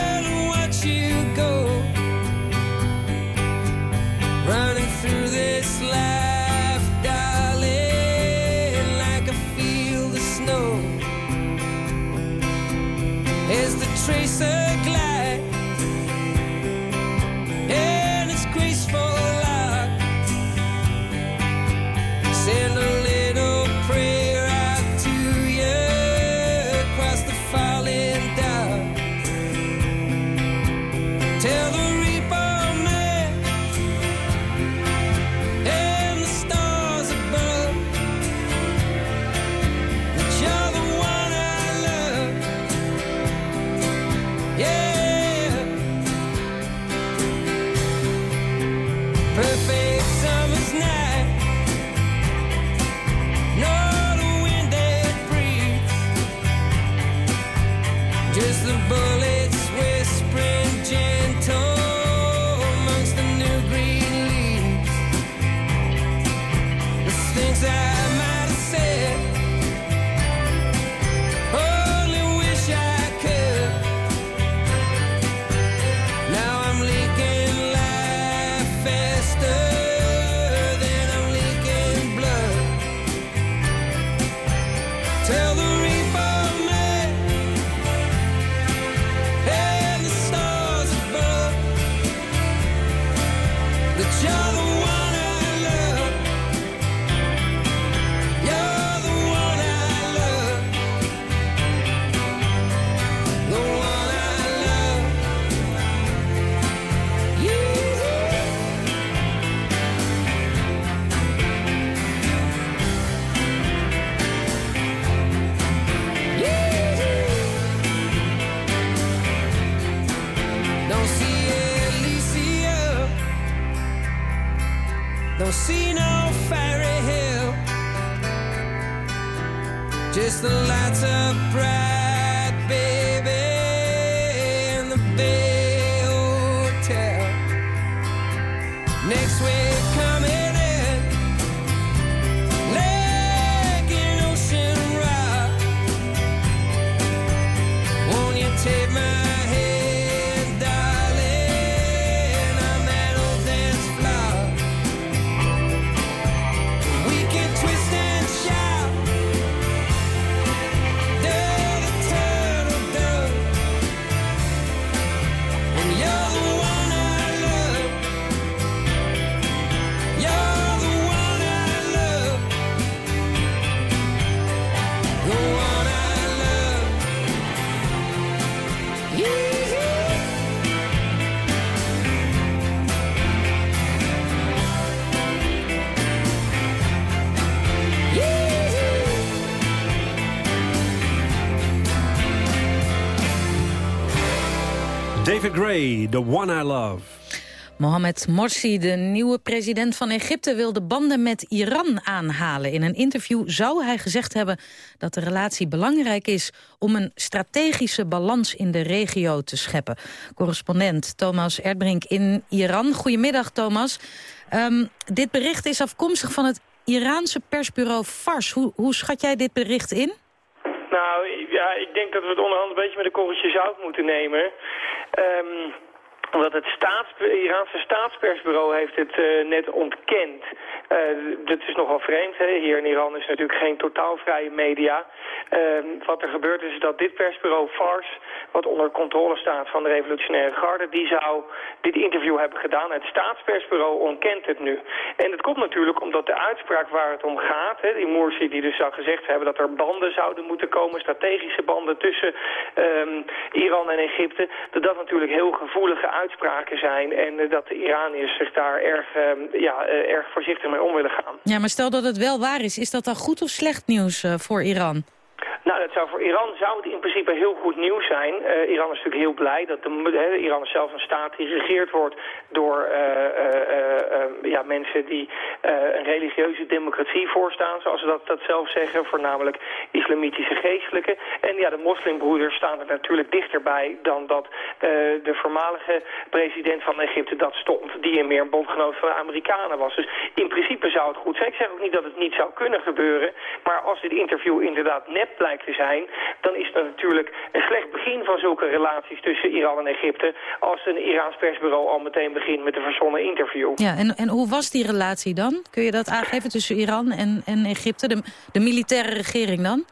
take my Gray, The One I Love. Mohamed Morsi, de nieuwe president van Egypte, wil de banden met Iran aanhalen. In een interview zou hij gezegd hebben dat de relatie belangrijk is om een strategische balans in de regio te scheppen. Correspondent Thomas Erdbrink in Iran. Goedemiddag Thomas. Ehm, dit bericht is afkomstig van het Iraanse persbureau Fars. Hoe, hoe schat jij dit bericht in? Nou, ja, ik denk dat we het onderhand een beetje met een korreltje zout moeten nemen. Um, omdat het staats, Iraanse staatspersbureau heeft het uh, net ontkend. Uh, dit is nogal vreemd. Hè? Hier in Iran is natuurlijk geen totaal vrije media. Uh, wat er gebeurt is dat dit persbureau Fars, wat onder controle staat van de revolutionaire garde, die zou dit interview hebben gedaan. Het staatspersbureau ontkent het nu. En dat komt natuurlijk omdat de uitspraak waar het om gaat, hè, die Morsi die dus zou gezegd hebben dat er banden zouden moeten komen, strategische banden tussen um, Iran en Egypte, dat dat natuurlijk heel gevoelige uitspraken zijn en uh, dat de Iraniërs zich daar erg, uh, ja, uh, erg voorzichtig mee om willen gaan. Ja, maar stel dat het wel waar is, is dat dan goed of slecht nieuws uh, voor Iran? Nou, dat zou voor Iran zou het in principe heel goed nieuws zijn. Uh, Iran is natuurlijk heel blij dat Iran zelf een staat die geregeerd wordt door uh, ja, mensen die een religieuze democratie voorstaan, zoals ze dat, dat zelf zeggen, voornamelijk islamitische geestelijke. En ja, de moslimbroeders staan er natuurlijk dichterbij dan dat de voormalige president van Egypte dat stond, die een meer bondgenoot van de Amerikanen was. Dus in principe zou het goed zijn. Ik zeg ook niet dat het niet zou kunnen gebeuren, maar als dit interview inderdaad nep blijkt te zijn, dan is dat natuurlijk een slecht begin van zulke relaties tussen Iran en Egypte, als een Iraans persbureau al meteen begint met een verzonnen interview. Ja, en, en hoe was die relatie dan? Kun je dat aangeven tussen Iran en, en Egypte, de, de militaire regering dan?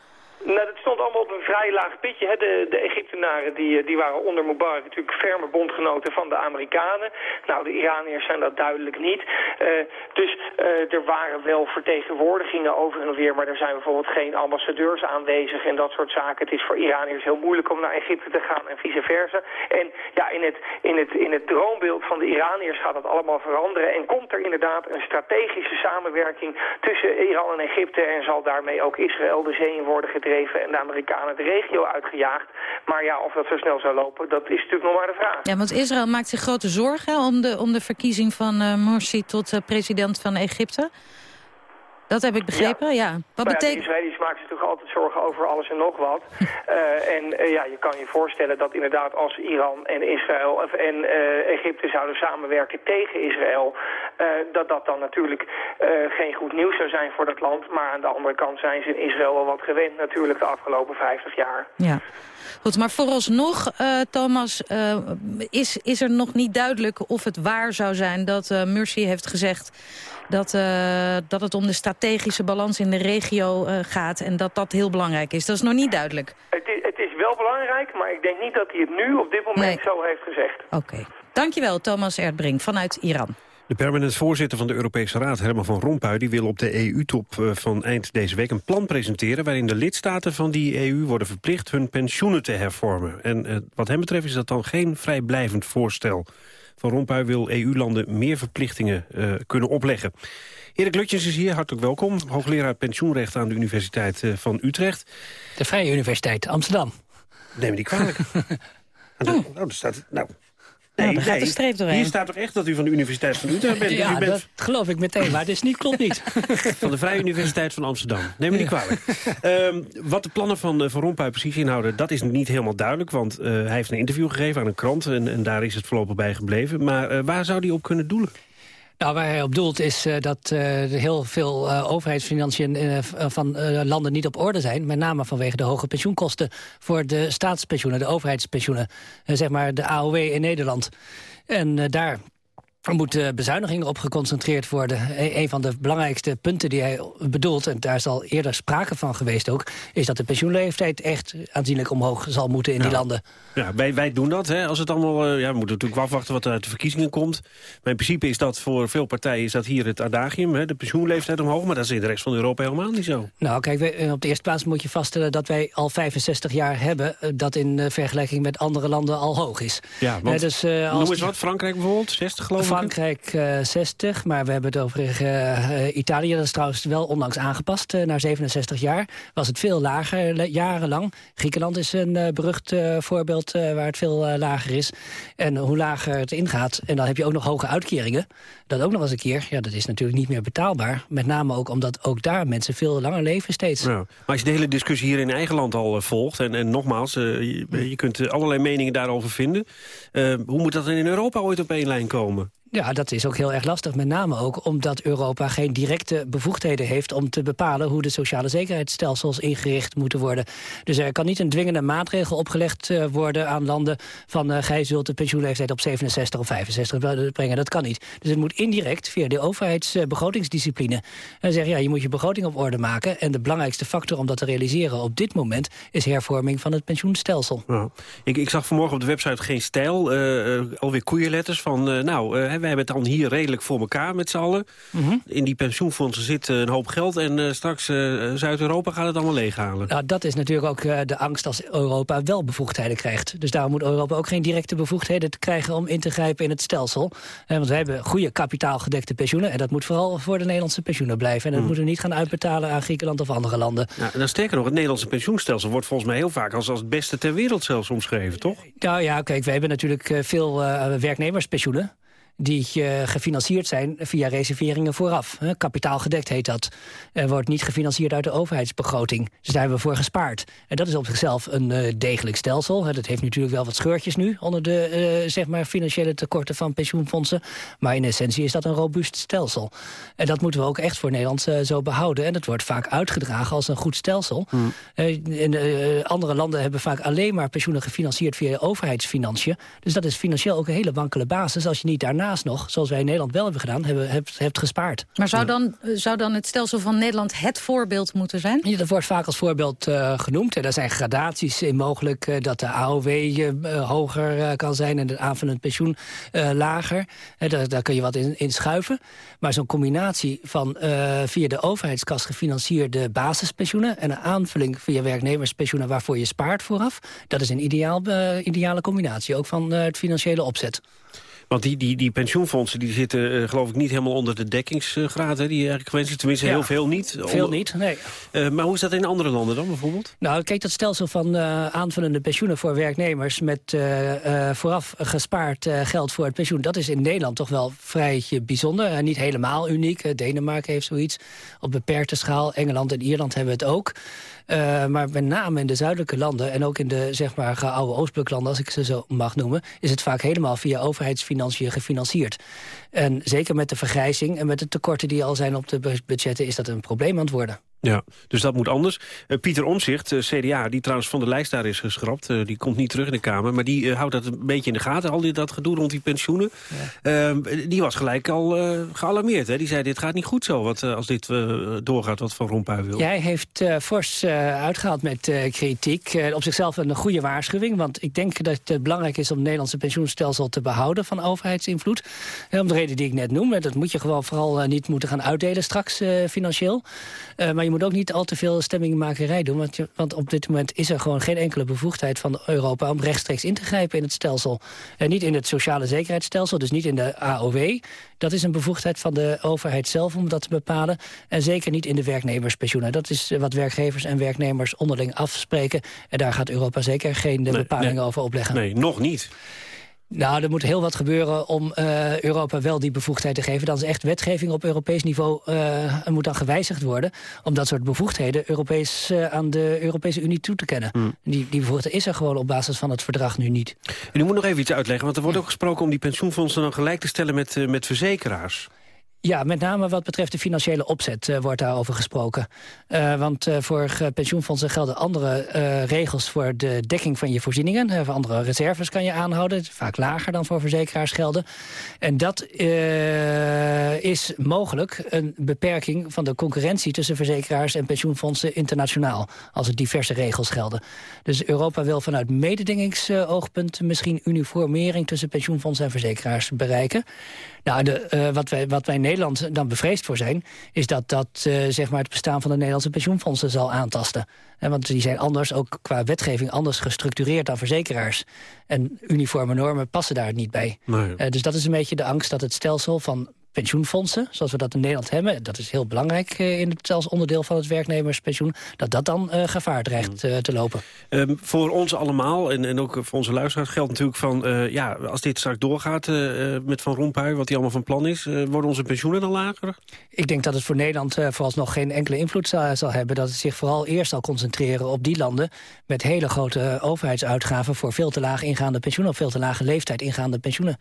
Nou, dat stond allemaal op een vrij laag pitje. Hè. De, de Egyptenaren die, die waren onder Mubarak natuurlijk ferme bondgenoten van de Amerikanen. Nou, de Iraniërs zijn dat duidelijk niet. Uh, dus uh, er waren wel vertegenwoordigingen over en weer, maar er zijn bijvoorbeeld geen ambassadeurs aanwezig en dat soort zaken. Het is voor Iraniërs heel moeilijk om naar Egypte te gaan en vice versa. En ja, in het, in het, in het droombeeld van de Iraniërs gaat dat allemaal veranderen en komt er inderdaad een strategische samenwerking tussen Iran en Egypte en zal daarmee ook Israël de zee in worden gedreven en de Amerikanen de regio uitgejaagd. Maar ja, of dat zo snel zou lopen, dat is natuurlijk nog maar de vraag. Ja, want Israël maakt zich grote zorgen om de, om de verkiezing van uh, Morsi tot uh, president van Egypte. Dat heb ik begrepen, ja. ja. Wat nou betekent... Ja, de Israëli's maken zich natuurlijk altijd zorgen over alles en nog wat. uh, en uh, ja, je kan je voorstellen dat inderdaad als Iran en Israël of, en uh, Egypte zouden samenwerken tegen Israël, dat dat dan natuurlijk geen goed nieuws zou zijn voor dat land. Maar aan de andere kant zijn ze in Israël wel wat gewend natuurlijk de afgelopen 50 jaar. Ja. Goed, maar vooralsnog, uh, Thomas, uh, is, is er nog niet duidelijk of het waar zou zijn dat uh, Mercy heeft gezegd dat, dat het om de strategische balans in de regio gaat en dat dat heel belangrijk is. Dat is nog niet duidelijk. Het is, het is wel belangrijk, maar ik denk niet dat hij het nu op dit moment nee. zo heeft gezegd. Oké. Okay. Dankjewel, Thomas Erdbrink vanuit Iran. De permanent voorzitter van de Europese Raad, Herman van Rompuy... die wil op de EU-top van eind deze week een plan presenteren... waarin de lidstaten van die EU worden verplicht hun pensioenen te hervormen. En uh, wat hem betreft is dat dan geen vrijblijvend voorstel. Van Rompuy wil EU-landen meer verplichtingen uh, kunnen opleggen. Erik Lutjens is hier, hartelijk welkom. Hoogleraar pensioenrecht aan de Universiteit van Utrecht. De Vrije Universiteit Amsterdam. Neem me niet kwalijk. oh. Nou, staat, nou, Nee, nou, nee. streep doorheen. Hier staat toch echt dat u van de Universiteit van Utrecht bent? Ja, bent... dat geloof ik meteen, maar het is niet, klopt niet. van de Vrije Universiteit van Amsterdam. Neem me niet kwalijk. um, wat de plannen van uh, Van Rompuy precies inhouden, dat is niet helemaal duidelijk. Want uh, hij heeft een interview gegeven aan een krant en, en daar is het voorlopig bij gebleven. Maar uh, waar zou hij op kunnen doelen? Nou, waar hij op doelt is uh, dat uh, heel veel uh, overheidsfinanciën van landen niet op orde zijn. Met name vanwege de hoge pensioenkosten voor de staatspensioenen, de overheidspensioenen. zeg maar de AOW in Nederland. En daar er moeten bezuinigingen op geconcentreerd worden. E een van de belangrijkste punten die hij bedoelt... en daar is al eerder sprake van geweest ook... is dat de pensioenleeftijd echt aanzienlijk omhoog zal moeten in ja. die landen. Ja, wij, wij doen dat. Hè, als het allemaal, uh, ja, we moeten natuurlijk afwachten wat er uit de verkiezingen komt. Maar in principe is dat voor veel partijen is dat hier het adagium. Hè, de pensioenleeftijd omhoog, maar dat is in de rest van Europa helemaal niet zo. Nou, kijk, wij, op de eerste plaats moet je vaststellen... dat wij al 65 jaar hebben... dat in vergelijking met andere landen al hoog is. Ja, want, dus, als... noem eens wat, Frankrijk bijvoorbeeld, 60 geloof ik? Frankrijk uh, 60, maar we hebben het over uh, Italië. Dat is trouwens wel onlangs aangepast. Naar 67 jaar was het veel lager, jarenlang. Griekenland is een berucht voorbeeld waar het veel lager is. En hoe lager het ingaat, en dan heb je ook nog hoge uitkeringen. Dat ook nog eens een keer, ja, dat is natuurlijk niet meer betaalbaar. Met name ook omdat ook daar mensen veel langer leven steeds. Maar als je de hele discussie hier in eigen land al volgt... en, en nogmaals, je, je, kunt allerlei meningen daarover vinden... hoe moet dat in Europa ooit op één lijn komen? Ja, dat is ook heel erg lastig. Met name ook omdat Europa geen directe bevoegdheden heeft... om te bepalen hoe de sociale zekerheidsstelsels ingericht moeten worden. Dus er kan niet een dwingende maatregel opgelegd uh, worden aan landen... van uh, gij zult de pensioenleeftijd op 67 of 65 brengen. Dat kan niet. Dus het moet indirect via de overheidsbegrotingsdiscipline. en zeggen, ja, je moet je begroting op orde maken. En de belangrijkste factor om dat te realiseren op dit moment... is hervorming van het pensioenstelsel. Ik, ik, zag vanmorgen op de website geen stijl. Uh, alweer koeienletters van, nou we hebben het dan hier redelijk voor elkaar met z'n allen. Mhm. In die pensioenfondsen zit een hoop geld... en uh, straks uh, Zuid-Europa gaat het allemaal leeghalen. Nou, dat is natuurlijk ook uh, de angst als Europa wel bevoegdheden krijgt. Dus daarom moet Europa ook geen directe bevoegdheden krijgen... om in te grijpen in het stelsel. want we hebben goede kapitaalgedekte pensioenen... en dat moet vooral voor de Nederlandse pensioenen blijven. En dat mm. moeten we niet gaan uitbetalen aan Griekenland of andere landen. Nou, en dan sterker nog, het Nederlandse pensioenstelsel... wordt volgens mij heel vaak als, als het beste ter wereld zelfs omschreven, toch? Nou ja, kijk, we hebben natuurlijk veel werknemerspensioenen die uh, gefinancierd zijn via reserveringen vooraf. kapitaalgedekt heet dat. Er wordt niet gefinancierd uit de overheidsbegroting. Dus daar hebben we voor gespaard. En dat is op zichzelf een uh, degelijk stelsel. dat heeft natuurlijk wel wat scheurtjes nu... onder de uh, zeg maar financiële tekorten van pensioenfondsen. Maar in essentie is dat een robuust stelsel. En dat moeten we ook echt voor Nederland zo behouden. En dat wordt vaak uitgedragen als een goed stelsel. Hmm. in andere landen hebben vaak alleen maar pensioenen gefinancierd... via overheidsfinanciën. Dus dat is financieel ook een hele wankele basis... als je niet daarna daarnaast nog, zoals wij in Nederland wel hebben gedaan, hebben, hebt, hebt gespaard. Maar zou dan, zou dan het stelsel van Nederland het voorbeeld moeten zijn? Ja, dat wordt vaak als voorbeeld uh, genoemd. Er zijn gradaties in mogelijk uh, dat de AOW uh, eh, hoger kan zijn en het aanvullend pensioen lager. Daar, daar, kun je wat in, in schuiven. Maar zo'n combinatie van via de overheidskas gefinancierde basispensioenen... en een aanvulling via werknemerspensioenen waarvoor je spaart vooraf... dat is een ideaal, ideale combinatie, ook van het financiële opzet. Want die, die, die pensioenfondsen die zitten uh, geloof ik niet helemaal onder de dekkingsgraad. Hè, die eigenlijk gewenst Tenminste heel veel niet. Veel niet, nee. Uh, maar hoe is dat in andere landen dan bijvoorbeeld? Nou, kijk, dat stelsel van uh, aanvullende pensioenen voor werknemers... met vooraf gespaard geld voor het pensioen... dat is in Nederland toch wel vrij bijzonder. niet helemaal uniek. Denemarken heeft zoiets op beperkte schaal. Engeland en Ierland hebben het ook. Uh, maar met name in de zuidelijke landen... en ook in de zeg maar, oude Oostbloklanden, als ik ze zo mag noemen... is het vaak helemaal via overheidsfinanciën gefinancierd. En zeker met de vergrijzing en met de tekorten die al zijn op de budgetten... is dat een probleem aan het worden. Ja, dus dat moet anders. Uh, Pieter Omzicht, uh, eh, CDA, die trouwens van de lijst daar is geschrapt... Uh, die komt niet terug in de Kamer, maar die houdt dat een beetje in de gaten... al die, dat gedoe rond die pensioenen. Ja. Ehm, die was gelijk al gealarmeerd. Hè? Die zei, dit gaat niet goed zo wat, als dit doorgaat wat Van Rompuy wil. Jij heeft fors uitgehaald met kritiek. op zichzelf een goede waarschuwing. Want ik denk dat het belangrijk is om het Nederlandse pensioenstelsel te behouden... van overheidsinvloed. om de reden die ik net noem. Dat moet je gewoon vooral niet moeten gaan uitdelen straks financieel. maar je moet ook niet al te veel stemmingmakerij doen. Want, want op dit moment is er gewoon geen enkele bevoegdheid van Europa... om rechtstreeks in te grijpen in het stelsel. En niet in het sociale zekerheidsstelsel, dus niet in de AOW. Dat is een bevoegdheid van de overheid zelf om dat te bepalen. En zeker niet in de werknemerspensioenen. Dat is wat werkgevers en werknemers onderling afspreken. En daar gaat Europa zeker geen bepalingen over opleggen. Nee, nog niet. Nou, er moet heel wat gebeuren om uh, Europa wel die bevoegdheid te geven. Dan is echt wetgeving op Europees niveau uh, moet dan gewijzigd worden... om dat soort bevoegdheden Europees, uh, aan de Europese Unie toe te kennen. Hmm. Die, die bevoegdheid is er gewoon op basis van het verdrag nu niet. En u moet nog even iets uitleggen, want er wordt ook gesproken... om die pensioenfondsen dan gelijk te stellen met, met verzekeraars. Ja, met name wat betreft de financiële opzet uh, wordt daarover gesproken. Uh, want uh, voor pensioenfondsen gelden andere regels voor de dekking van je voorzieningen. andere reserves kan je aanhouden, vaak lager dan voor verzekeraars gelden. En dat is mogelijk een beperking van de concurrentie tussen verzekeraars en pensioenfondsen internationaal. Als er diverse regels gelden. Dus Europa wil vanuit mededingingsoogpunt misschien uniformering tussen pensioenfondsen en verzekeraars bereiken. Nou, de, wat, wij, wat wij in Nederland dan bevreesd voor zijn... is dat dat zeg maar het bestaan van de Nederlandse pensioenfondsen zal aantasten. En want die zijn anders, ook qua wetgeving, anders gestructureerd dan verzekeraars. En uniforme normen passen daar niet bij. Nee. dus dat is een beetje de angst dat het stelsel van pensioenfondsen, zoals we dat in Nederland hebben... dat is heel belangrijk eh, in het, zelfs onderdeel van het werknemerspensioen... dat dat dan uh, gevaar dreigt mm. uh, te lopen. Um, voor ons allemaal, en, en ook voor onze luisteraars... geldt natuurlijk van, ja, als dit straks doorgaat met Van Rompuy... wat hij allemaal van plan is, worden onze pensioenen dan lager? Ik denk dat het voor Nederland vooralsnog geen enkele invloed zal, zal, hebben. Dat het zich vooral eerst zal concentreren op die landen... met hele grote overheidsuitgaven voor veel te laag ingaande pensioenen... of veel te lage leeftijd ingaande pensioenen.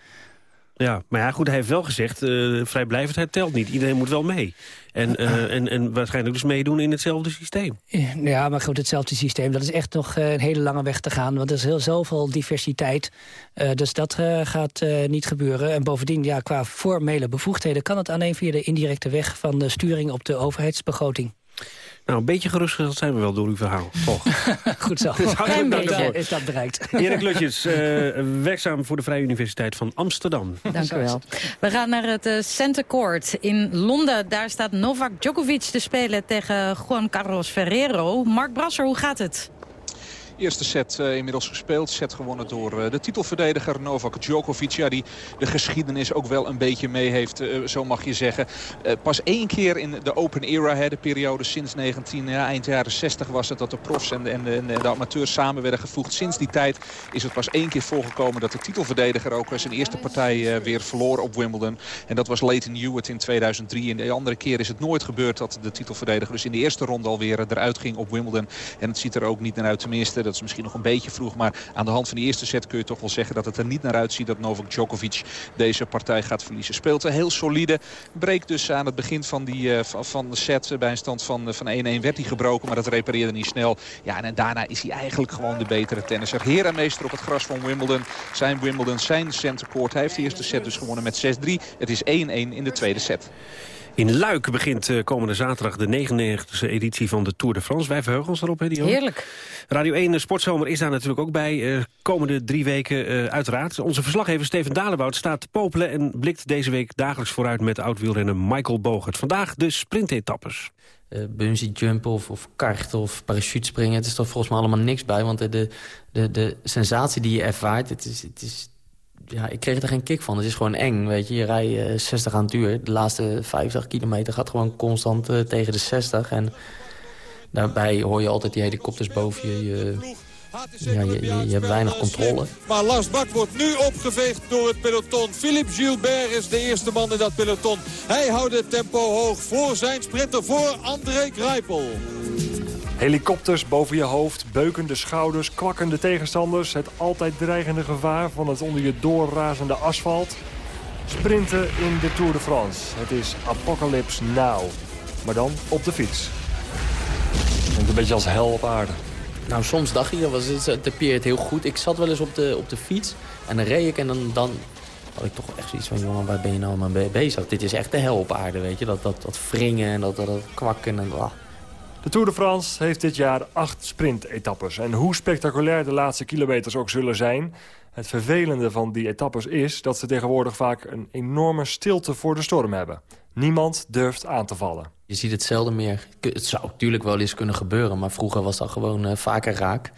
Ja, maar ja, goed, hij heeft wel gezegd, uh, vrijblijvendheid telt niet. Iedereen moet wel mee. En, uh, en, en waarschijnlijk dus meedoen in hetzelfde systeem. Ja, maar goed, hetzelfde systeem, dat is echt nog eh, een hele lange weg te gaan. Want er is heel zoveel diversiteit. Uh, dus dat gaat niet gebeuren. En bovendien, ja, qua formele bevoegdheden... kan het alleen via de indirecte weg van de sturing op de overheidsbegroting. Nou, een beetje gerustgesteld zijn we wel door uw verhaal, toch? Goed zo. Dus Klein beetje is dat bereikt. Erik Lutjes, uh, werkzaam voor de Vrije Universiteit van Amsterdam. Dank u wel. We gaan naar het uh, Center Court in Londen. Daar staat Novak Djokovic te spelen tegen Juan Carlos Ferrero. Mark Brasser, hoe gaat het? Eerste set uh, inmiddels gespeeld. Set gewonnen door uh, de titelverdediger Novak Djokovic. Ja, die de geschiedenis ook wel een beetje mee heeft, uh, zo mag je zeggen. pas één keer in de Open Era, de periode sinds 19, ja, eind jaren 60 was het... dat de profs en en, en de amateurs samen werden gevoegd. Sinds die tijd is het pas één keer voorgekomen dat de titelverdediger ook zijn eerste partij weer verloor op Wimbledon. En dat was Leighton Hewitt in 2003. En de andere keer is het nooit gebeurd dat de titelverdediger dus in de eerste ronde alweer eruit ging op Wimbledon. En het ziet er ook niet naar uit, tenminste dat is misschien nog een beetje vroeg. Maar aan de hand van de eerste set kun je toch wel zeggen dat het er niet naar uitziet dat Novak Djokovic deze partij gaat verliezen. Speelt een heel solide. Breekt dus aan het begin van, die, uh, van de set bij een stand van 1-1 van werd hij gebroken. Maar dat repareerde niet snel. Ja, en, daarna is hij eigenlijk gewoon de betere tennisser. Heer meester op het gras van Wimbledon. Zijn Wimbledon, zijn centercourt. Hij heeft de eerste set dus gewonnen met 6-3. Het is 1-1 in de tweede set. In Luik begint uh, komende zaterdag de 99e editie van de Tour de France. Wij verheugen ons erop, hè, Dion? Heerlijk. Radio 1 de Sportzomer is daar natuurlijk ook bij. Uh, komende drie weken uh, uiteraard. Onze verslaggever Steven Dalenwoud staat te popelen... en blikt deze week dagelijks vooruit met oud-wielrenner Michael Bogert. Vandaag de sprintetappes. Uh, bungee jump of, of kart of parachutespringen. Het is toch volgens mij allemaal niks bij. Want de, de, de sensatie die je ervaart, het is, het is ja, ik kreeg er geen kick van. Het is gewoon eng, weet je. Je rijdt 60 aan het uur. De laatste 50 kilometer gaat gewoon constant uh, tegen de 60. En daarbij hoor je altijd die helikopters boven je. je ja, je, hebt weinig controle. Maar Lars Bak wordt nu opgeveegd door het peloton. Philippe Gilbert is de eerste man in dat peloton. Hij houdt het tempo hoog voor zijn sprinter, voor André Greipel. Helikopters boven je hoofd, beukende schouders, kwakkende tegenstanders... het altijd dreigende gevaar van het onder je doorrazende asfalt. Sprinten in de Tour de France. Het is Apocalypse Now. Maar dan op de fiets. Het een beetje als hel op aarde. Nou, soms dacht ik, dat was het heel goed. Ik zat wel eens op de, op de fiets en dan reed ik en dan, dan had ik toch echt zoiets van... jongen, waar ben je nou mee bezig? Dit is echt de hel op aarde, weet je. Dat, dat, dat wringen en dat, dat, dat kwakken en... Ah. De Tour de France heeft dit jaar acht sprintetappes. En hoe spectaculair de laatste kilometers ook zullen zijn... het vervelende van die etappes is dat ze tegenwoordig vaak een enorme stilte voor de storm hebben. Niemand durft aan te vallen. Je ziet het zelden meer. Het zou natuurlijk wel eens kunnen gebeuren, maar vroeger was dat gewoon uh, vaker raak.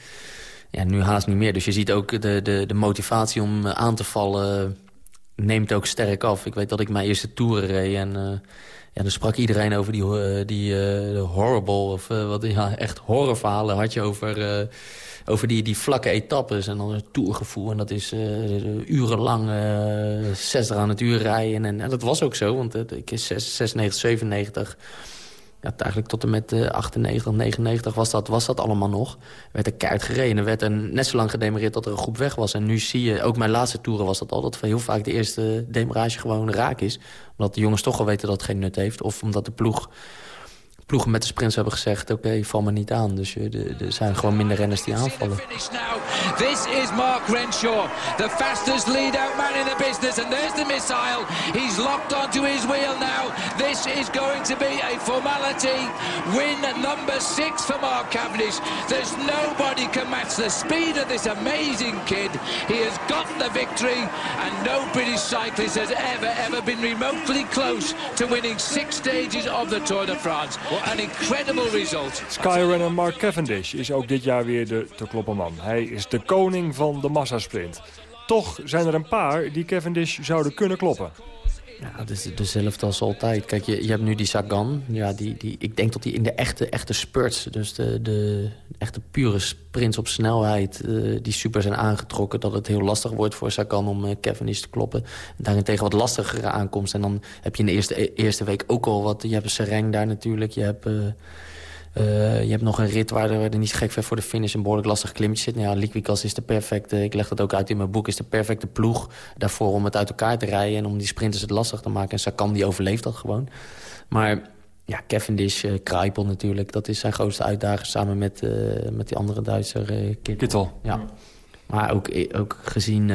Ja, nu haast niet meer. Dus je ziet ook de, de, de motivatie om eh, aan te vallen neemt ook sterk af. Ik weet dat ik mijn eerste tour reed en... ja, dan sprak iedereen over die, uh, die uh, horrible, of uh, wat, ja, echt horrorverhalen had je over, over die, die vlakke etappes. En dan het tourgevoel. En dat is urenlang 60 aan het uur rijden. En, en, dat was ook zo, want ik is 96, 97 eigenlijk tot en met uh, 98, 99 was dat, was dat allemaal nog. werd er keihard gereden. werd er net zo lang gedemereerd dat er een groep weg was. En nu zie je, ook mijn laatste toeren was dat al... dat heel vaak de eerste demarage gewoon raak is. Omdat de jongens toch al weten dat het geen nut heeft. Of omdat de ploeg ploegen met de sprints hebben gezegd... oké, val me niet aan. Dus er zijn gewoon minder renners die aanvallen. This is Mark Renshaw, the fastest lead-out man in the business. And there's the missile. He's locked onto his wheel now. This is going to be a formality. Win number six for Mark Cavendish. There's nobody can match the speed of this amazing kid. He has got the victory. And no British cyclist has ever, ever been remotely close to winning six stages of the Tour de France. Incredible result. Skyrunner Mark Cavendish is ook dit jaar weer de te kloppen man. Hij is de koning van de massasprint. Toch zijn er een paar die Cavendish zouden kunnen kloppen. Ja, is dezelfde als altijd. Kijk, je, je hebt nu die Sagan. Ja, die, die, ik denk dat hij in de echte, echte spurts... dus de, de echte pure sprints op snelheid... Uh, die super zijn aangetrokken... dat het heel lastig wordt voor Sagan om uh, Cavendish te kloppen. Daarentegen wat lastigere aankomst. En dan heb je in de eerste, eerste week ook al wat... je hebt Sereng daar natuurlijk. Je hebt... Uh, uh, je hebt nog een rit waar er, niet gek ver voor de finish een behoorlijk lastig klimmetje zit. Nou ja, Liquigas is de perfecte, ik leg dat ook uit in mijn boek, is de perfecte ploeg daarvoor om het uit elkaar te rijden en om die sprinters het lastig te maken. En Sakan die overleeft dat gewoon. Maar ja, Cavendish, uh, Kruipel natuurlijk, dat is zijn grootste uitdaging samen met, uh, met die andere Duitser uh, Kittel. Kittel. Ja. Maar ook, ook gezien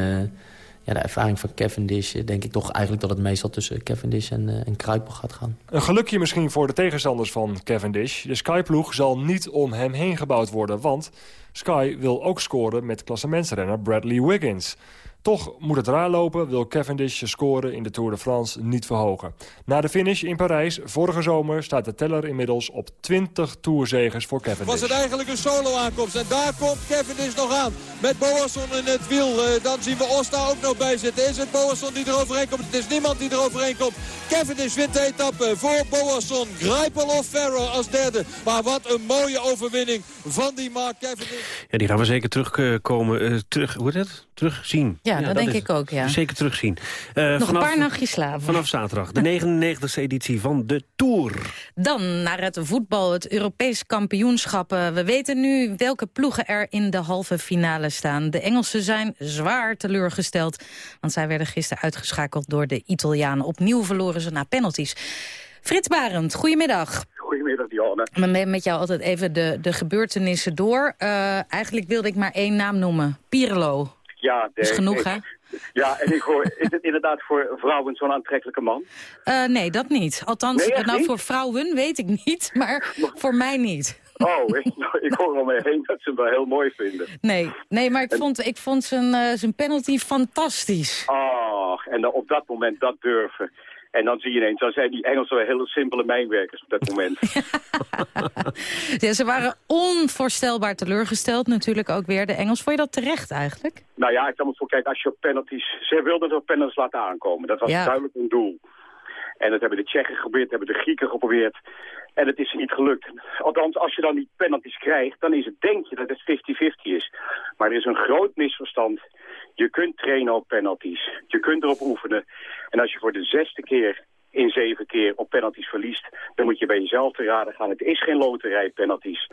ja, de ervaring van Cavendish... denk ik toch eigenlijk dat het meestal tussen Cavendish en, uh, en Kruipel gaat gaan. Een gelukje misschien voor de tegenstanders van Cavendish. De Sky-ploeg zal niet om hem heen gebouwd worden... want Sky wil ook scoren met klassementsrenner Bradley Wiggins... Toch moet het raar lopen, wil Cavendish zijn score in de Tour de France niet verhogen. Na de finish in Parijs vorige zomer staat de teller inmiddels op 20 Tourzegers voor Cavendish. Was het eigenlijk een solo-aankomst en daar komt Cavendish nog aan. Met Boasson in het wiel. Uh, dan zien we Osta ook nog bij zitten. Is het Boasson die er overheen komt? Het is niemand die er overheen komt. Cavendish wint de etappe voor Boasson. Grijpel of Ferro als derde. Maar wat een mooie overwinning van die Mark Cavendish. Ja, die gaan we zeker terugkomen. Uh, terug, hoe heet het? Terugzien. Ja, dat, denk ik ook, ja. Zeker terugzien. Uh, Nog vanaf, een paar nachtjes slapen. Vanaf zaterdag, de 99e editie van de Tour. Dan naar het voetbal, het Europees kampioenschap. Uh, we weten nu welke ploegen er in de halve finale staan. De Engelsen zijn zwaar teleurgesteld. Want zij werden gisteren uitgeschakeld door de Italianen. Opnieuw verloren ze na penalties. Frits Barend, goedemiddag. Goedemiddag, Diana. Met jou altijd even de, de gebeurtenissen door. Uh, eigenlijk wilde ik maar één naam noemen. Pirlo. Ja, is genoeg, hè? Ja, en ik hoor, is het inderdaad voor vrouwen zo'n aantrekkelijke man? Uh, nee, dat niet. Althans, nee, nou voor vrouwen weet ik niet, maar voor mij niet. Oh, ik, ik hoor al mee heen dat ze hem wel heel mooi vinden. Nee, nee maar ik vond, ik vond zijn, uh, zijn penalty fantastisch. Oh, en op dat moment dat durven. En dan zie je ineens, dan zijn die Engelsen wel hele simpele mijnwerkers op dat moment. ja, ze waren onvoorstelbaar teleurgesteld natuurlijk ook weer, de Engels. Vond je dat terecht eigenlijk? Nou ja, ik kan me voor kijken, als je op penalties... Ze wilden op penalties laten aankomen. Dat was duidelijk een doel. En dat hebben de Tsjechen geprobeerd, hebben de Grieken geprobeerd. En het is niet gelukt. Althans, als je dan die penalties krijgt, dan is het, denk je dat het 50-50 is. Maar er is een groot misverstand. Je kunt trainen op penalties. Je kunt erop oefenen. En als je voor de zesde keer in zeven keer op penalties verliest... dan moet je bij jezelf te raden gaan. Het is geen loterij penalties.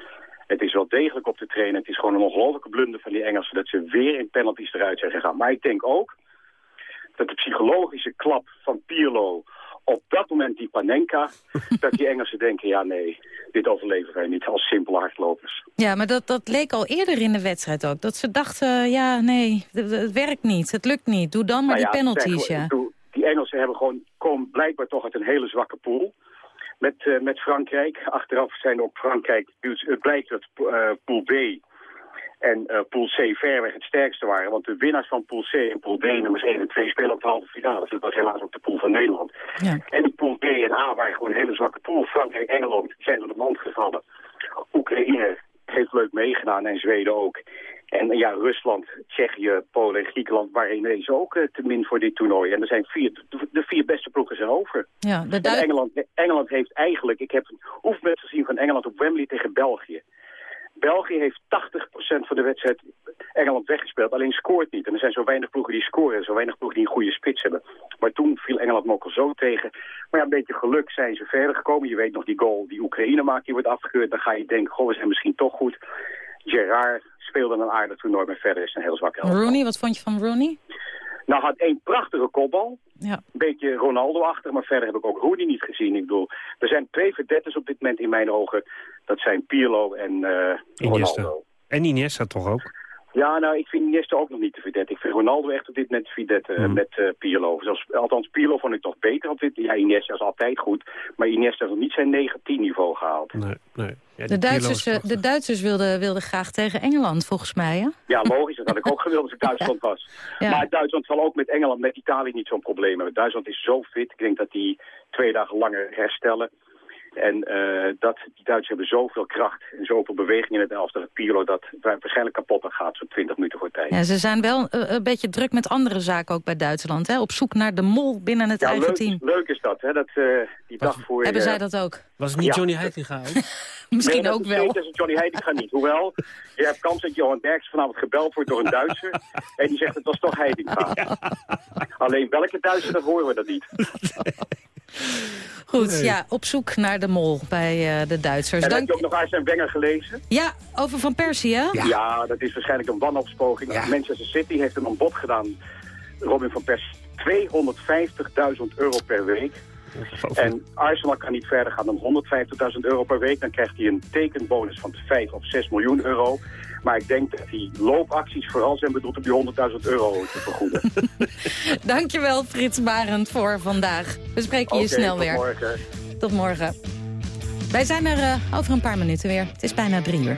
Het is wel degelijk op te trainen. Het is gewoon een ongelofelijke blunder van die Engelsen... dat ze weer in penalties eruit zijn gegaan. Maar ik denk ook dat de psychologische klap van Pirlo op dat moment die Panenka, dat die Engelsen denken, ja nee, dit overleven wij niet als simpele hardlopers. Ja, maar dat, dat leek al eerder in de wedstrijd ook. Dat ze dachten, ja nee, het, werkt niet, het lukt niet. Doe dan maar nou die penalties, ja. Die Engelsen hebben gewoon, komen blijkbaar toch uit een hele zwakke pool. Met, uh, met Frankrijk. Achteraf zijn op Frankrijk, het blijkt dat uh, pool B en uh, Pool C verweg het sterkste waren. Want de winnaars van Pool C en Pool D, nummers 1 en 2, spelen op de halve finale. Dus dat was helaas ook de pool van Nederland. Ja. En die Pool B en A waren gewoon een hele zwakke pool. Frankrijk en Engeland zijn door de mand gevallen. Oekraïne heeft leuk meegedaan en Zweden ook. En ja, Rusland, Tsjechië, Polen en Griekenland waren ineens ook uh, te min voor dit toernooi. En er zijn vier, de vier beste ploegen zijn over. Ja, de Engeland, Engeland heeft eigenlijk, ik heb een oefenwedstrijd gezien van Engeland op Wembley tegen België. België heeft 80% van de wedstrijd Engeland weggespeeld. Alleen scoort niet. En er zijn zo weinig ploegen die scoren. Zo weinig ploegen die een goede spits hebben. Maar toen viel Engeland me ook al zo tegen. Maar ja, een beetje geluk zijn ze verder gekomen. Je weet nog die goal die Oekraïne maakt, die wordt afgekeurd. Dan ga je denken, goh, we zijn misschien toch goed. Gerard speelde een aardig toernooi, maar verder is een heel zwak elftal. Rooney, wat vond je van Rooney? Nou had één prachtige kopbal. Ja. Een beetje Ronaldo-achtig, maar verder heb ik ook Rooney niet gezien. Ik bedoel, er zijn twee verdetters op dit moment in mijn ogen. Dat zijn Pirlo en eh, Iniesta. Ronaldo. En Iniesta toch ook? Ja, nou, ik vind Iniesta ook nog niet de verdette. Ik vind Ronaldo echt op dit moment de verdette eh, Mhm. met eh Pirlo. Zelfs, althans, Pirlo vond ik toch beter op dit. Ja, Iniesta is altijd goed. Maar Iniesta heeft nog niet zijn 9-10 niveau gehaald. Nee, nee. De Duitsers, eh, de Duitsers wilden, wilden graag tegen Engeland, volgens mij, hè? Ja, logisch. Dat had ik ook gewild als ik Duitsland was. Ja. Maar Duitsland zal ook met Engeland, met Italië niet zo'n probleem hebben. Duitsland is zo fit. Ik denk dat die twee dagen langer herstellen. En eh, dat, die Duitsers hebben zoveel kracht en zoveel beweging in het elftal. Dat Pirlo dat waarschijnlijk kapot aan gaat, zo'n 20 minuten voor tijd. Ja, ze zijn wel eh, een beetje druk met andere zaken ook bij Duitsland, hè? Op zoek naar de mol binnen het Ja, eigen leuk, team. leuk is dat, hè? dat eh, die dag voor... Hebben zij dat ook? Was het niet Ja. Johnny Heitinga ook? Misschien nee, ook wel. zeker, Dat is Johnny Heitinga niet. Hoewel, je hebt kans dat Johan Derks vanavond gebeld wordt door een Duitser. en die zegt het was toch Heitinga. Alleen welke Duitser, dat horen we dat niet. Goed, Nee. ja, op zoek naar de mol bij eh, de Duitsers. En heb je ook nog Arsène Wenger gelezen? Ja, over Van Persie, hè? Ja. dat is waarschijnlijk een wanopspoging. Manchester City heeft een bod gedaan, Robin van Persie. 250.000 euro per week. En Arsenal kan niet verder gaan dan 150.000 euro per week. Dan krijgt hij een tekenbonus van 5 of 6 miljoen euro. Maar ik denk dat die loopacties vooral zijn bedoeld om die 100.000 euro te vergoeden. Dankjewel, Frits Barend, voor vandaag. We spreken je snel tot weer. morgen. Tot morgen. Wij zijn er eh, over een paar minuten weer. Het is bijna drie uur.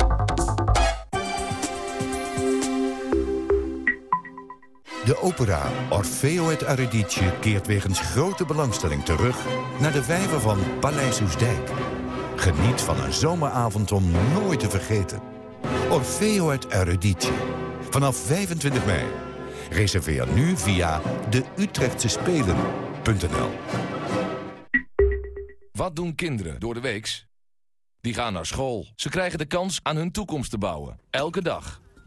De opera Orfeo het Eurydice keert wegens grote belangstelling terug... naar de vijver van Paleis Soesdijk. Geniet van een zomeravond om nooit te vergeten. Orfeo het Eurydice. Vanaf 25 mei. Reserveer nu via de Utrechtse Spelen.nl. Wat doen kinderen door de weeks? Die gaan naar school. Ze krijgen de kans aan hun toekomst te bouwen. Elke dag.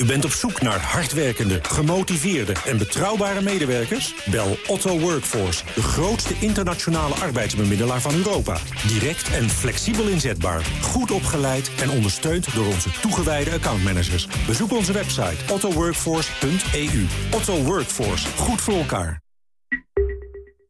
U bent op zoek naar hardwerkende, gemotiveerde en betrouwbare medewerkers? Bel Otto Workforce, de grootste internationale arbeidsbemiddelaar van Europa. Direct en flexibel inzetbaar, goed opgeleid en ondersteund door onze toegewijde accountmanagers. Bezoek onze website ottoworkforce.eu. Otto Workforce, goed voor elkaar.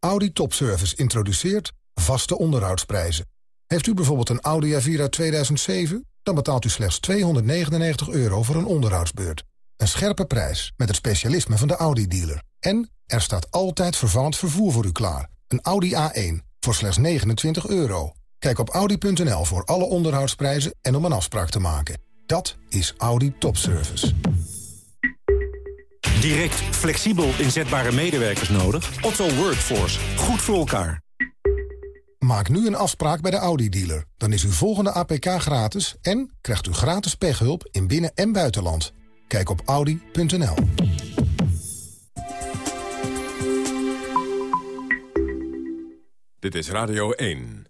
Audi Topservice introduceert vaste onderhoudsprijzen. Heeft u bijvoorbeeld een Audi A4 uit 2007? Dan betaalt u slechts 299 euro voor een onderhoudsbeurt. Een scherpe prijs met het specialisme van de Audi-dealer. En er staat altijd vervallend vervoer voor u klaar. Een Audi A1 voor slechts 29 euro. Kijk op audi.nl voor alle onderhoudsprijzen en om een afspraak te maken. Dat is Audi Topservice. Direct, flexibel inzetbare medewerkers nodig? Otto Workforce, goed voor elkaar. Maak nu een afspraak bij de Audi-dealer. Dan is uw volgende APK gratis en krijgt u gratis pechhulp in binnen- en buitenland. Kijk op audi.nl. Dit is Radio 1.